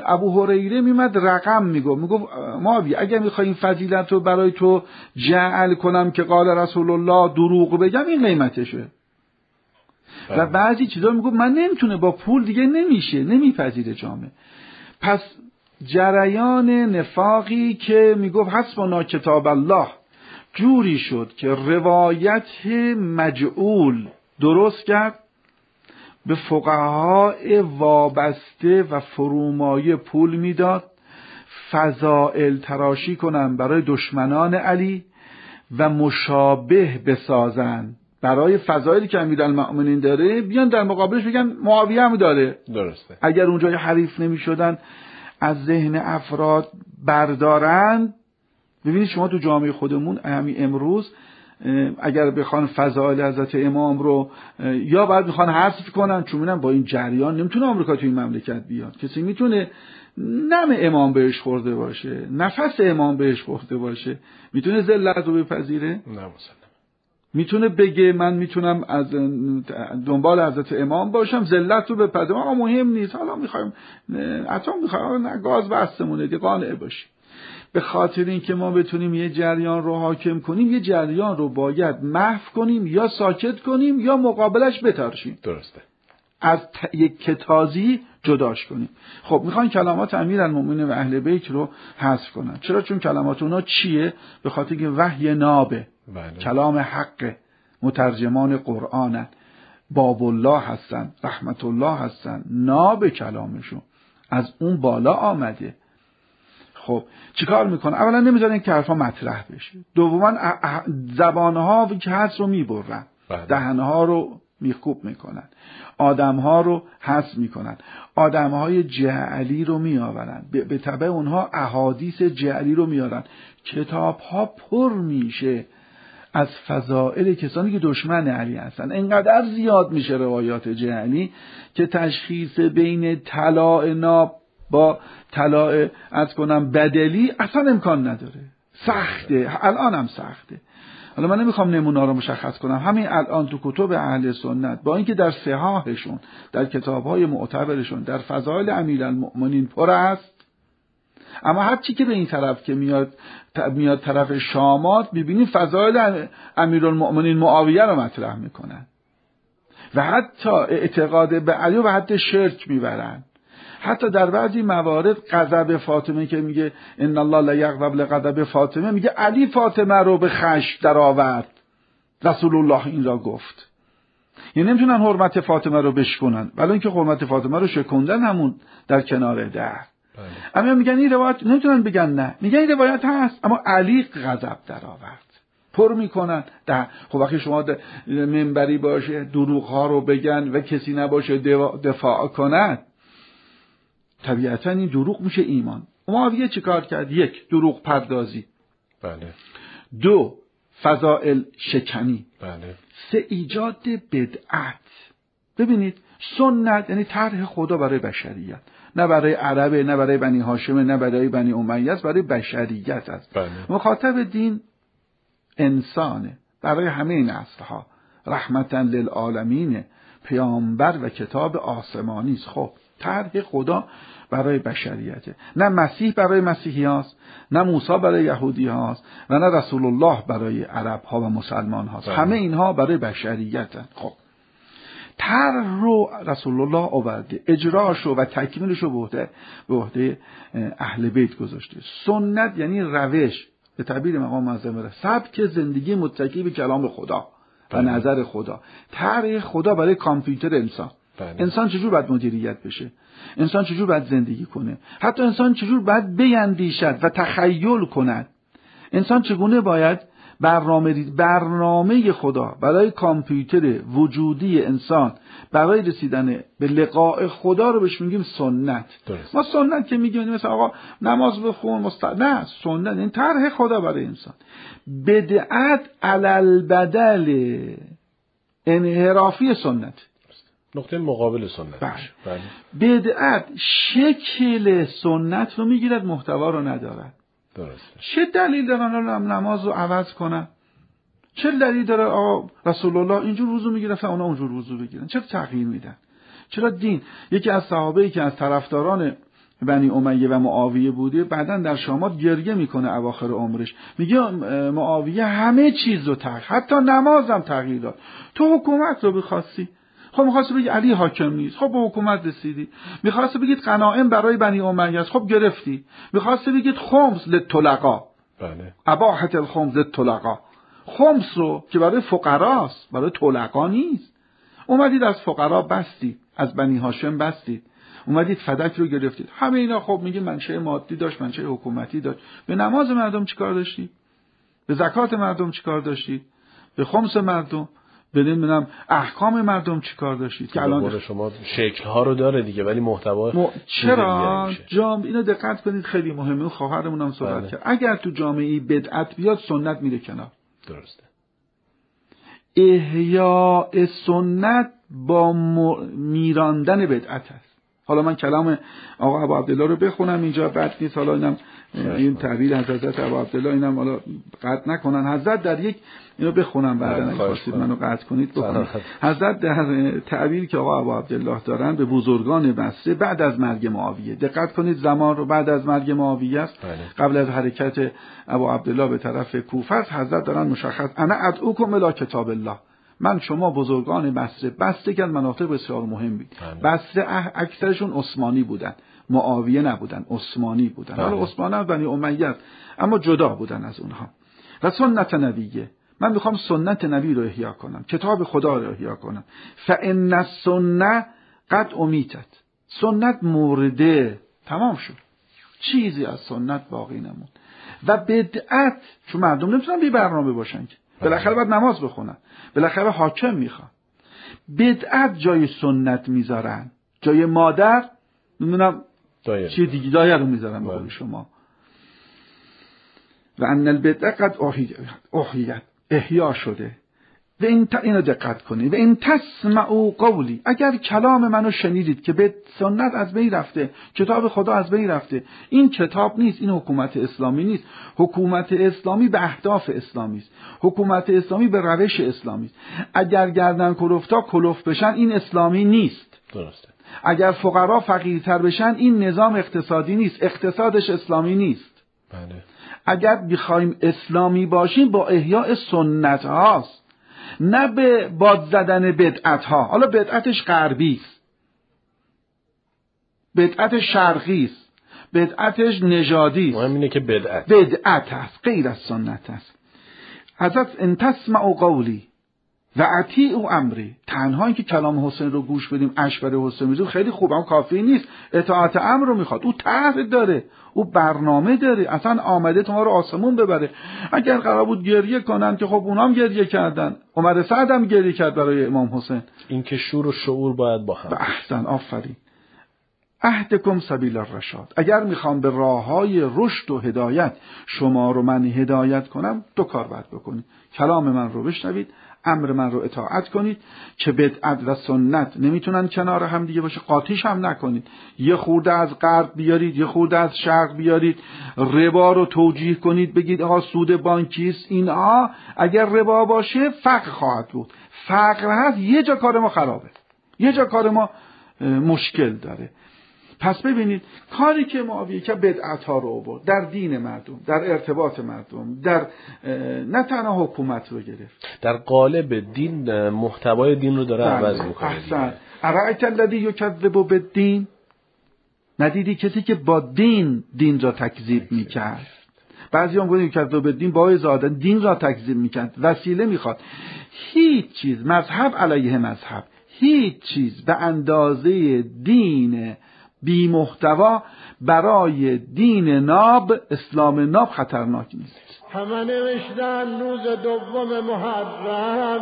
ابو هریره میمد رقم می‌گفت. می‌گفت ماوی اگر می‌خوای این فضیلت رو برای تو جعل کنم که قال رسول الله دروغ بگم این قیمتشه. و. بعضی چیزا می‌گفت من نمی‌تونه با پول دیگه نمیشه نمیپذیره جامعه. پس جریان نفاقی که می‌گفت حسبنا کتاب الله. جوری شد که روایت مجعول درست کرد به فقهای وابسته و فرومایه پول می‌داد. فضائل تراشی کنن برای دشمنان علی و مشابه بسازن. برای فضایلی که امیرالمؤمنین داره بیان در مقابلش بگن معاویه هم داره. درسته. اگر اونجا حریف نمی شدن از ذهن افراد بردارن. ببینید شما تو جامعه خودمون همین امروز اگر بخوان فضائل حضرت امام رو یا باید می‌خوان حذف کنن چون می‌بینن با این جریان نمی‌تونه آمریکا تو این مملکت بیاد. کسی می‌تونه نم امام بهش خورده باشه نفس امام بهش خورده باشه. می‌تونه ذلت رو بپذیره؟ نه می‌تونه بگه من می‌تونم از دنبال حضرت امام باشم ذلت رو بپذیرم آقا مهم نیست. حالا می‌خوایم اتم می‌خوایم گاز بستمونه دیگه قانع باشیم به خاطر اینکه ما بتونیم یه جریان رو حاکم کنیم یه جریان رو باید محو کنیم یا ساکت کنیم یا مقابلش بترشیم درسته. از یک کتازی جداش کنیم. خب می‌خوان کلمات امیر المؤمنین و اهل بیت رو حذف کنن. چرا؟ چون کلمات اونا چیه؟ به خاطر که وحی نابه. بله. کلام حق مترجمان قرآنن. باب الله هستن رحمت الله هستن. ناب کلامشون. از اون بالا آمده. خب چیکار می‌کنه اولا نمی‌ذارن که حرفا مطرح بشه. دوما زبانها که هست رو می‌برن. بله. دهنها رو میخکوب می‌کنن آدمها رو حس می‌کنن آدمهای جعلی رو میآورن به طبع اونها احادیث جعلی رو میارن کتابها پر میشه از فضائل کسانی که دشمن علی هستن. انقدر زیاد میشه روایات جعلی که تشخیص بین طلاع ناب با طلاع از کنم بدلی اصلا امکان نداره. سخته. الان هم سخته. حالا من نمی‌خوام نمونه رو مشخص کنم. همین الان تو کتب اهل سنت با اینکه در صحاحشون در کتابهای معتبرشون در فضایل امیرالمؤمنین پر است. اما هر چی که به این طرف که میاد میاد طرف شامات ببینیم فضایل امیرالمؤمنین معاویه رو مطرح می‌کنن. و حتی اعتقاد به علی و حتی شرک می‌برن. حتی در بعضی موارد غضب فاطمه که میگه ان الله لا یغضب لغضب فاطمه میگه علی فاطمه رو به خشم درآورد. رسول الله این را گفت. یعنی نمی‌تونن حرمت فاطمه رو بشکنن. ولی اینکه حرمت فاطمه رو شکندن همون در کنار در. بله. اما میگن این روایت نمی‌تونن بگن نه. میگن این روایت هست. اما علی غضب درآورد. پر می‌کنن. ده خب وقتی شما منبری باشه دروغ ها رو بگن و کسی نباشه دفاع کند طبیعتا این دروغ میشه ایمان. معاویه چی کار کرد؟ یک دروغ پردازی. بله. دو فضائل شکنی. بله. سه ایجاد بدعت. ببینید سنت یعنی طرح خدا برای بشریت. نه برای عربه نه برای بنی هاشمه نه برای بنی امیه است برای بشریت است. بله. مخاطب دین انسانه. برای همه نسلها. رحمتا للعالمین پیامبر و کتاب آسمانی است. خب طرح خدا برای بشریته. نه مسیح برای مسیحی هاست نه موسی برای یهودی هاست و نه رسول الله برای عرب ها و مسلمان هاست. بله. همه اینها برای بشریتن. خب. طرح رو رسول الله آورده اجراشو و تکمیلش رو به عهده به عهده اهل بیت گذاشته. سنت یعنی روش. به تعبیر مقام معظم سبک زندگی متکی به کلام خدا و بله. نظر خدا. طرح خدا برای کامپیوتر انسان. بله. انسان چجور باید مدیریت بشه؟ انسان چجور باید زندگی کنه؟ حتی انسان چجور باید بیندیشد و تخیل کند؟ انسان چگونه باید برنامه برنامه خدا برای کامپیوتر وجودی انسان برای رسیدن به لقاء خدا رو بهش میگیم سنت. درست. ما سنت که میگیم مثلا آقا نماز بخون مست... نه سنت این طرح خدا برای انسان. بدعت علل بدل انحرافی سنت. نقطه مقابل سنت. بله. بله. بدعت شکل سنت رو می‌گیرد محتوا رو ندارد. درسته. چه دلیل دارن حالا نماز رو عوض کنن؟ چه دلیل داره آقا رسول الله اینجور وضو می‌گرفتن اونا اونجور وضو بگیرن؟ چرا تغییر میدن؟ چرا دین؟ یکی از صحابه که از طرفداران بنی امیه و معاویه بوده بعدا در شامات گریه می‌کنه اواخر عمرش. میگه معاویه همه چیز رو تغییر حتی نمازم تغییر داد. تو حکومت رو بخواستی خب می‌خواستی بگی علی حاکم نیست. خب به حکومت رسیدی. می‌خواستی بگید قناعم برای بنی امیه است. خب گرفتی. می‌خواستی بگید خمس للطلقا بله. اباحت الخمس طلقا خمس رو که برای فقراست برای طلقا نیست. اومدید از فقرا بستید. از بنی هاشم بستید. اومدید فدک رو گرفتید. همه اینا خب میگه منشه مادی داشت منشه حکومتی داشت. به نماز مردم چیکار داشتید؟ به زکات مردم چیکار داشتید؟ به خمس مردم؟ به نمی‌دونم احکام مردم چیکار داشتید؟ که الان شما شکل ها رو داره دیگه ولی محتوا م... چرا. جام اینو دقت کنید خیلی مهمه. خواهرمون هم صحبت بله. کرد. اگر تو جامعه بدعت بیاد سنت میره کنار. درسته. احیاء سنت با م- میراندن بدعت است. حالا من کلام آقا ابو عبدالله رو بخونم اینجا بد نیست. حالا اینم این تعبیر حضرت ابو عبدالله اینم حالا قطع نکنن حضرت در یک اینو بخونم بعدا بله، اگه خواهش خواستید. منو قطع کنید بله. حضرت در تعبیر که آقا ابو عبدالله دارن به بزرگان بصره بعد از مرگ معاویه دقت کنید زمان رو بعد از مرگ معاویه است بله. قبل از حرکت ابو عبدالله به طرف کوفه است حضرت دارن مشخص انا ادعوکم الی کتاب الله من شما بزرگان بصره بسته که مناطق بسیار مهمی بله. بصره اه- اکثرشون عثمانی بودن معاویه نبودن عثمانی بودن. بله. حالا عثمان هم بنی امیه اما جدا بودن از اونها. و سنت نبیه. من می‌خوام سنت نبی رو احیا کنم کتاب خدا رو احیا کنم. فان السنه قد امیتت. سنت مرده تمام شد. چیزی از سنت باقی نموند. و بدعت چون مردم نمی‌تونن بی برنامه باشن که. بالاخره باید نماز بخونن. بالاخره حاکم می‌خوان. بدعت جای سنت می‌ذارن. جای مادر نمی‌دونم دایر. چیه دیگه دایه رو می‌ذارن به شما. و ان البدع قد احیت. احیا شده. و این. اینو دقت کنید. و این تسمعوا قولی. اگر کلام منو شنیدید که به سنت از بین رفته کتاب خدا از بین رفته این کتاب نیست این حکومت اسلامی نیست. حکومت اسلامی به اهداف اسلامی است. حکومت اسلامی به روش اسلامی است. اگر گردن کلفتا کلفت بشن این اسلامی نیست. درسته. اگر فقرا فقیرتر بشن این نظام اقتصادی نیست. اقتصادش اسلامی نیست. بله. اگر بخوایم اسلامی باشیم با احیاء سنت هاست. نه به باد زدن بدعت ها حالا بدعتش غربی است. بدعت شرقی است. بدعتش نژادی است. مهم اینه که بدعت. بدعت است غیر از سنت است حضرت ان تسمعوا قولی. و اطیعوا امری. تنها اینکه کلام حسین رو گوش بدیم اشبر حسین میزون خیلی خوب اما کافی نیست. اطاعت امر رو می‌خواد. او طرح داره. او برنامه داره. اصلا آمده تو ما رو آسمون ببره. اگر قرار بود گریه کنن که خب اونام گریه کردن. عمر سعد هم گریه کرد برای امام حسین. این که شور و شعور باید با هم. احسن آفرین. اهدکم سبیل الرشاد. اگر می‌خوام به راه های رشد و هدایت شما رو من هدایت کنم دو کار باید بکنید. کلام من رو بشنوید. امر من رو اطاعت کنید که بدعت و سنت نمی‌تونن کنار هم دیگه باشه قاطیش هم نکنید. یه خورده از غرب بیارید یه خورده از شرق بیارید. ربا رو توجیه کنید بگید آقا سود بانکیست اینها. اگر ربا باشه فقر خواهد بود. فقر هست یه جا کار ما خرابه. یه جا کار ما مشکل داره. پس ببینید کاری که معاویه که بدعت ها رو آورد. در دین مردم در ارتباط مردم در نه تنها حکومت رو گرفت. در قالب دین محتوای دین رو داره عوض بله، می‌کنه احسن. ارائیت الذی یکذب بالدین؟ ندیدی کسی که با دین دین را تکذیب می‌کرد؟ بعضی هم گفتن یکذب بالدین با زادن دین را تکذیب می‌کرد. وسیله می‌خواد. هیچ چیز مذهب علیه مذهب هیچ چیز به اندازه دین بی محتوا برای دین ناب اسلام ناب خطرناک نیست. همه نوشتن روز دوم محرم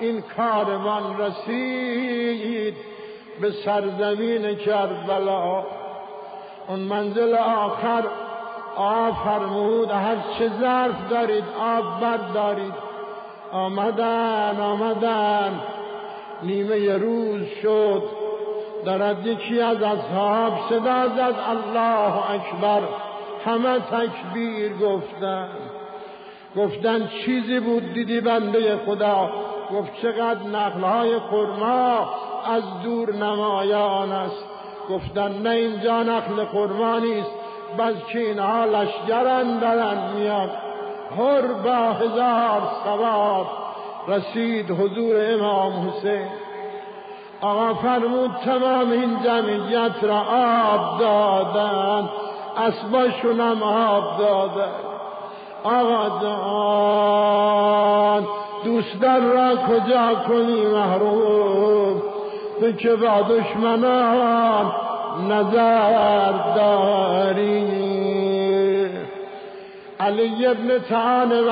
این کاروان رسید به سرزمین کربلا. اون منزل آخر آب فرمود هر چه ظرف دارید آب بر دارید آمدن آمدن. نیمه روز شد. دارد یکی از اصحاب صدا زد الله اکبر. همه تکبیر گفتن. گفتن چیزی بود دیدی بنده خدا؟ گفت چقدر نقلهای خرما از دور نمایان است. گفتن نه اینجا نخل خرما نیست بلکه اینها لشگرن دارن میاد. هر با هزار سوار رسید حضور امام حسین. آقا فرمود تمام این جمعیت را آب دادن. اسباشون هم آب دادن. آقا جان دوستان را کجا کنی محروم؟ تو که با دشمنان نظر داری. علی ابن تعان و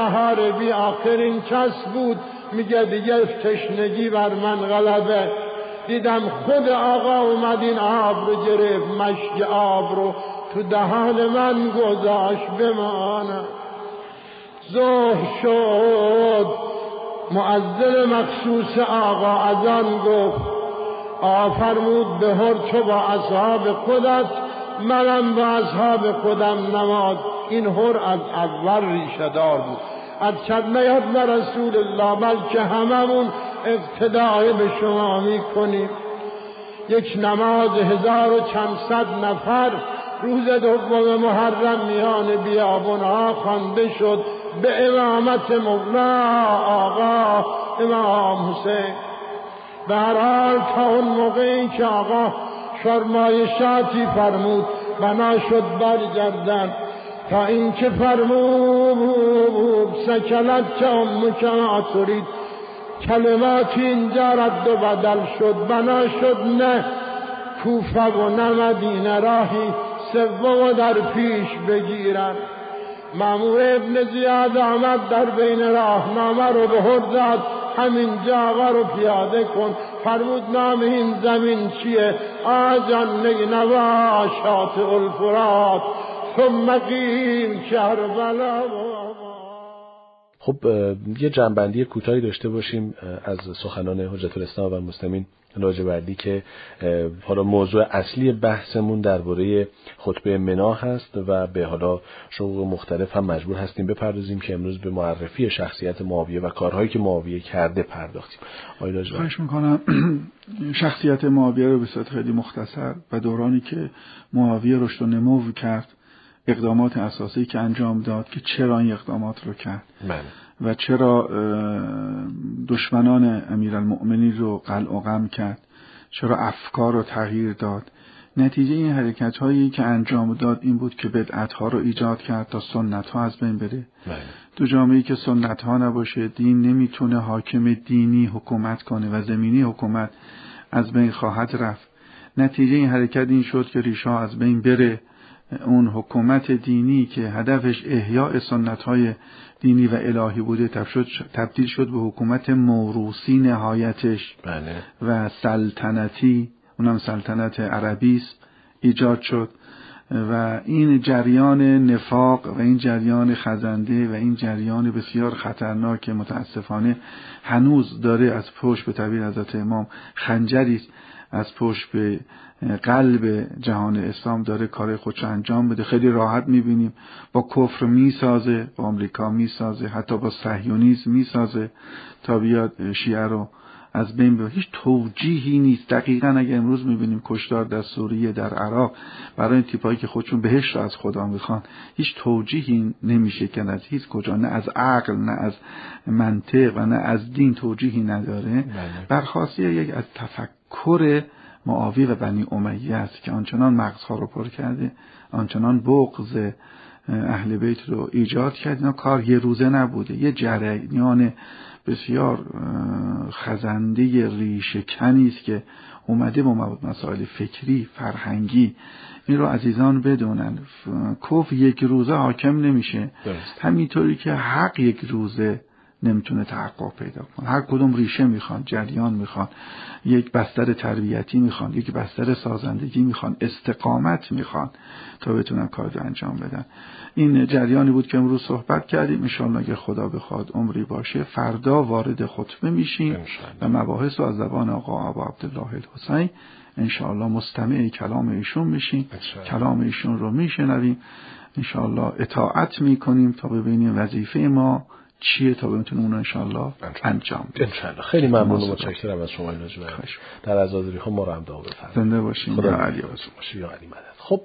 آخرین کس بود. میگه دیگه تشنگی بر من غلبه. دیدم خود آقا اومد این آب رو گرفت مشک آب رو تو دهان من گذاشت بمانم ظهر شد. معزل مخصوص آقا ازان گفت آفرمود به هر تو با اصحاب خودت منم با اصحاب خودم نماز. این هر از اول ریشه دار بود. از چند نیاد به رسول الله بلکه هممون اقتدای به شما می‌کنیم. یک نماز هزار و چندصد نفر روز دوم محرم میان بیابونها خوانده شد به امامت مولا آقا امام حسین. به حال تا اون موقعی که آقا فرمایشاتی فرمود بنا شد برگردن تا اینکه فرمود سکلت که ما ترید کلماتی اینجا رد و بدل شد بنا شد نه. کوفه و نه مدینه راهی سوم در پیش بگیرن مامور ابن زیاد آمد در بین راهنامه رو به داد. همین جاوا رو پیاده کن. فرمود نام این زمین چیه؟ آجان نوا شاط الفرات. ثم قیم کربلا. خب یه جنبندی کوتاهی داشته باشیم از سخنان حجت الاسلام و مسلمین لاجوردی که حالا موضوع اصلی بحثمون درباره خطبه منا هست و به حالا شغل مختلف هم مجبور هستیم بپردازیم که امروز به معرفی شخصیت معاویه و کارهایی که معاویه کرده پرداختیم. آقای خواهش می‌کنم. شخصیت معاویه رو به صورت خیلی مختصر و دورانی که معاویه رشد و نمو کرد اقدامات اساسی که انجام داد که چرا این اقدامات رو کرد. بله. و چرا دشمنان امیرالمؤمنین رو قلع و غم کرد. چرا افکار رو تغییر داد. نتیجه این حرکت هایی که انجام داد این بود که بدعت ها رو ایجاد کرد تا سنت ها از بین بره. بله. تو جامعه که سنت ها نباشه دین نمی‌تونه حاکم دینی حکومت کنه و زمینی حکومت از بین خواهد رفت. نتیجه این حرکت این شد که ریشا از بین بره. اون حکومت دینی که هدفش احیاء سنت های دینی و الهی بوده تبدیل شد به حکومت موروسی نهایتش بله. و سلطنتی اونم سلطنت عربی است ایجاد شد و این جریان نفاق و این جریان خزنده و این جریان بسیار خطرناک متاسفانه هنوز داره از پشت به تعبیر حضرت امام خنجری از پشت به قلب جهان اسلام داره کار خودش انجام بده. خیلی راحت می‌بینیم. با کفر می‌سازه با آمریکا می‌سازه حتی با صهیونیسم می‌سازه تا بیاد شیعه رو از بین ببره هیچ توجیهی نیست. دقیقا اگه امروز می‌بینیم کشتار در سوریه در عراق برای این تیپایی که خودشون بهش رو از خدا می‌خوان هیچ توجیهی نمیشه که از هیچ کجا. نه از عقل نه از منطق و نه از دین توجیهی نداره. بله. برخواستی یک از تفکر معاوی و بنی امیه است که آنچنان مغزها رو پر کرده آنچنان بغض اهل بیت رو ایجاد کرد اینا کار یه روزه نبوده. یه جریان بسیار خزنده ریشکنی است که اومده با مسائل فکری فرهنگی. این رو عزیزان بدونن. کف یک روزه حاکم نمیشه. همینطوری که حق یک روزه نمی‌تونه تحقق پیدا کنه. هر کدوم ریشه می‌خوان جریان می‌خوان یک بستر تربیتی می‌خوان یک بستر سازندگی می‌خوان استقامت می‌خوان تا بتونن کار رو انجام بدن. این جریانی بود که امروز صحبت کردیم. انشاءالله اگه خدا بخواد عمری باشه فردا وارد خطبه میشیم و مباحث رو از زبان آقا ابا عبدالله الحسین انشاءالله مستمع کلام ایشون میشیم. کلام ایشون رو میشنویم. انشاءالله اطاعت می‌کنیم تا ببینیم وظیفه ما چیه تا بتونیم اون انشالله انجام بدیم. انشالله خیلی ممنون و متشکرم از شما اینجا در عزاداری ها ما رو هم دعا بفرمایید. زنده باشین. خدا علی باشین یا علی مدد. خب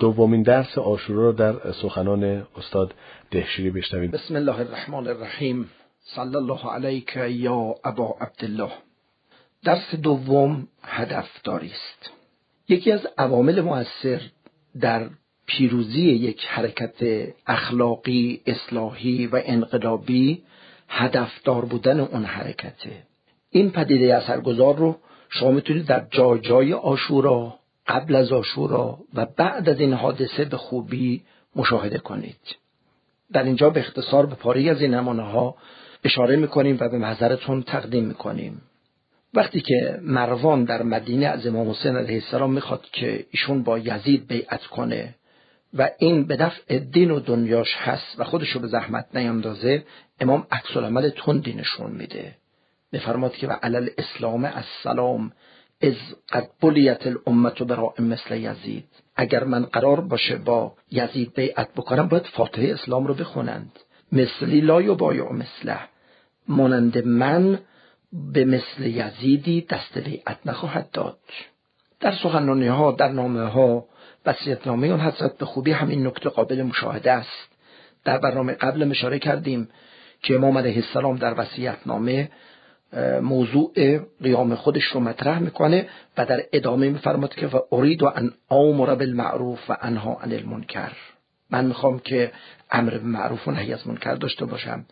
دومین درس آشورا رو در سخنان استاد دهشیری بشنوید بسم الله الرحمن الرحیم. صلی الله علیک یا ابا عبدالله. درس دوم هدفداری است. یکی از عوامل مؤثر در پیروزی یک حرکت اخلاقی اصلاحی و انقلابی هدفدار بودن اون حرکته. این پدیده اثرگذار رو شما می‌تونید در جای جای آشورا قبل از آشورا و بعد از این حادثه به خوبی مشاهده کنید. در اینجا به اختصار به پاری از این نمانه ها اشاره می‌کنیم و به محضرتون تقدیم می‌کنیم. وقتی که مروان در مدینه از امام حسین علیه السلام می‌خواد که ایشون با یزید بیعت کنه و این به دفع دین و دنیاش هست و خودشو به زحمت نیندازه امام عکس العمل تندی نشون میده. بفرماد که و علل اسلام السلام از قد بلیت الامت برا مثل یزید. اگر من قرار باشه با یزید بیعت بکنم باید فاتحه اسلام رو بخونند. مثلی لا یبایع مثله. مانند من به مثل یزیدی دست بیعت نخواهد داد. در سخنرانی ها در نامه ها وسیعت نامه اون حضرت به خوبی همین نکته قابل مشاهده است. در برنامه قبل اشاره کردیم که امام علیه السلام در وسیعت نامه موضوع قیام خودش رو مطرح می‌کنه و در ادامه میفرماد که و ارید و ان آمر بالمعروف و انها عن المنکر من می‌خوام که امر به معروف و نهی از منکر داشته باشم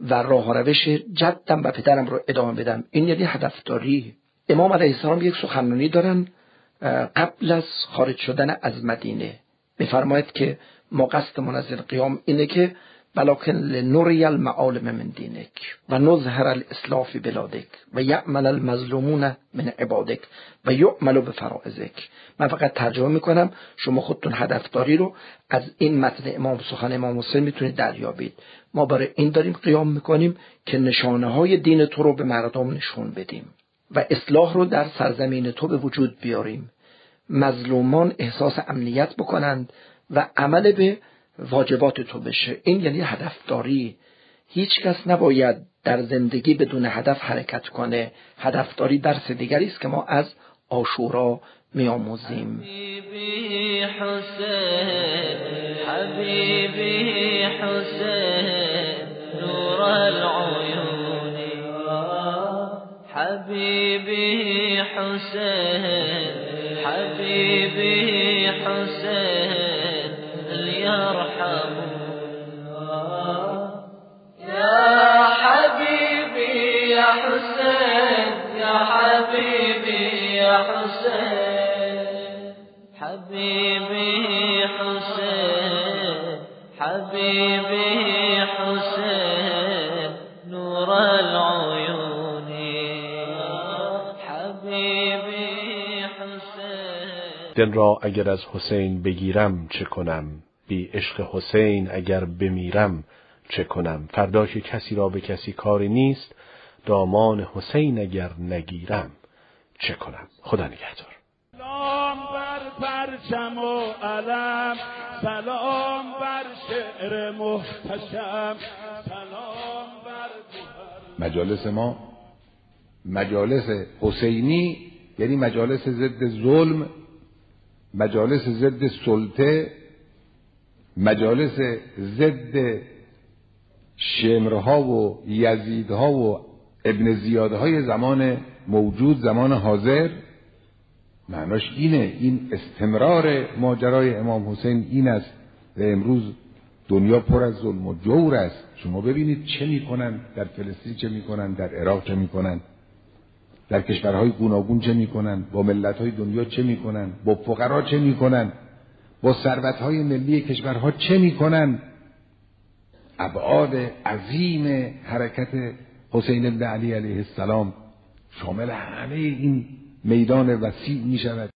و راه و روش جدم و پدرم رو ادامه بدم. این یعنی هدفداری. امام علیه السلام یک سخنرانی دارن قبل از خارج شدن از مدینه میفرماید که ما قصدمون از قیام اینه که ولكن لنري المعالم من دینک و نظهر الاسلاف بلادک و یعمل المظلومون من عبادک و یعمل به فرائزک من فقط ترجمه می‌کنم شما خودتون هدفداری رو از این متن امام سخن امام حسین می‌تونید دریابید. ما برای این داریم قیام می‌کنیم که نشانه های دین تو رو به مردم نشون بدیم. و اصلاح رو در سرزمین تو به وجود بیاریم. مظلومان احساس امنیت بکنند و عمل به واجبات تو بشه. این یعنی هدفداری. هیچ کس نباید در زندگی بدون هدف حرکت کنه. هدفداری درس دیگری است که ما از آشورا میآموزیم. حبیبی حبيبي حسين حبيبي حسين ليرحم دل را اگر از حسین بگیرم چه کنم؟ بی عشق حسین اگر بمیرم چه کنم؟ فردا که کسی را به کسی کاری نیست دامان حسین اگر نگیرم چه کنم؟ خدا نگهدار. سلام بر پرچم و علم سلام بر شعر محتشم سلام بر مجالس ما مجالس حسینی یعنی مجالس ضد ظلم مجالس ضد سلطه مجالس ضد شمرها و یزیدها و ابن زیادهای زمان موجود زمان حاضر. معناش اینه این استمرار ماجرای امام حسین این است و امروز دنیا پر از ظلم و جور است. شما ببینید چه می‌کنن در فلسطین چه می‌کنن در عراق چه می‌کنن. در کشورهای گوناگون چه می‌کنن؟ با ملتهای دنیا چه می‌کنن؟ با فقرا چه می‌کنن؟ با ثروتهای ملی کشورها چه می‌کنن؟ ابعاد عظیم حرکت حسین بن علی علیه السلام شامل همه این میدان وسیع می شود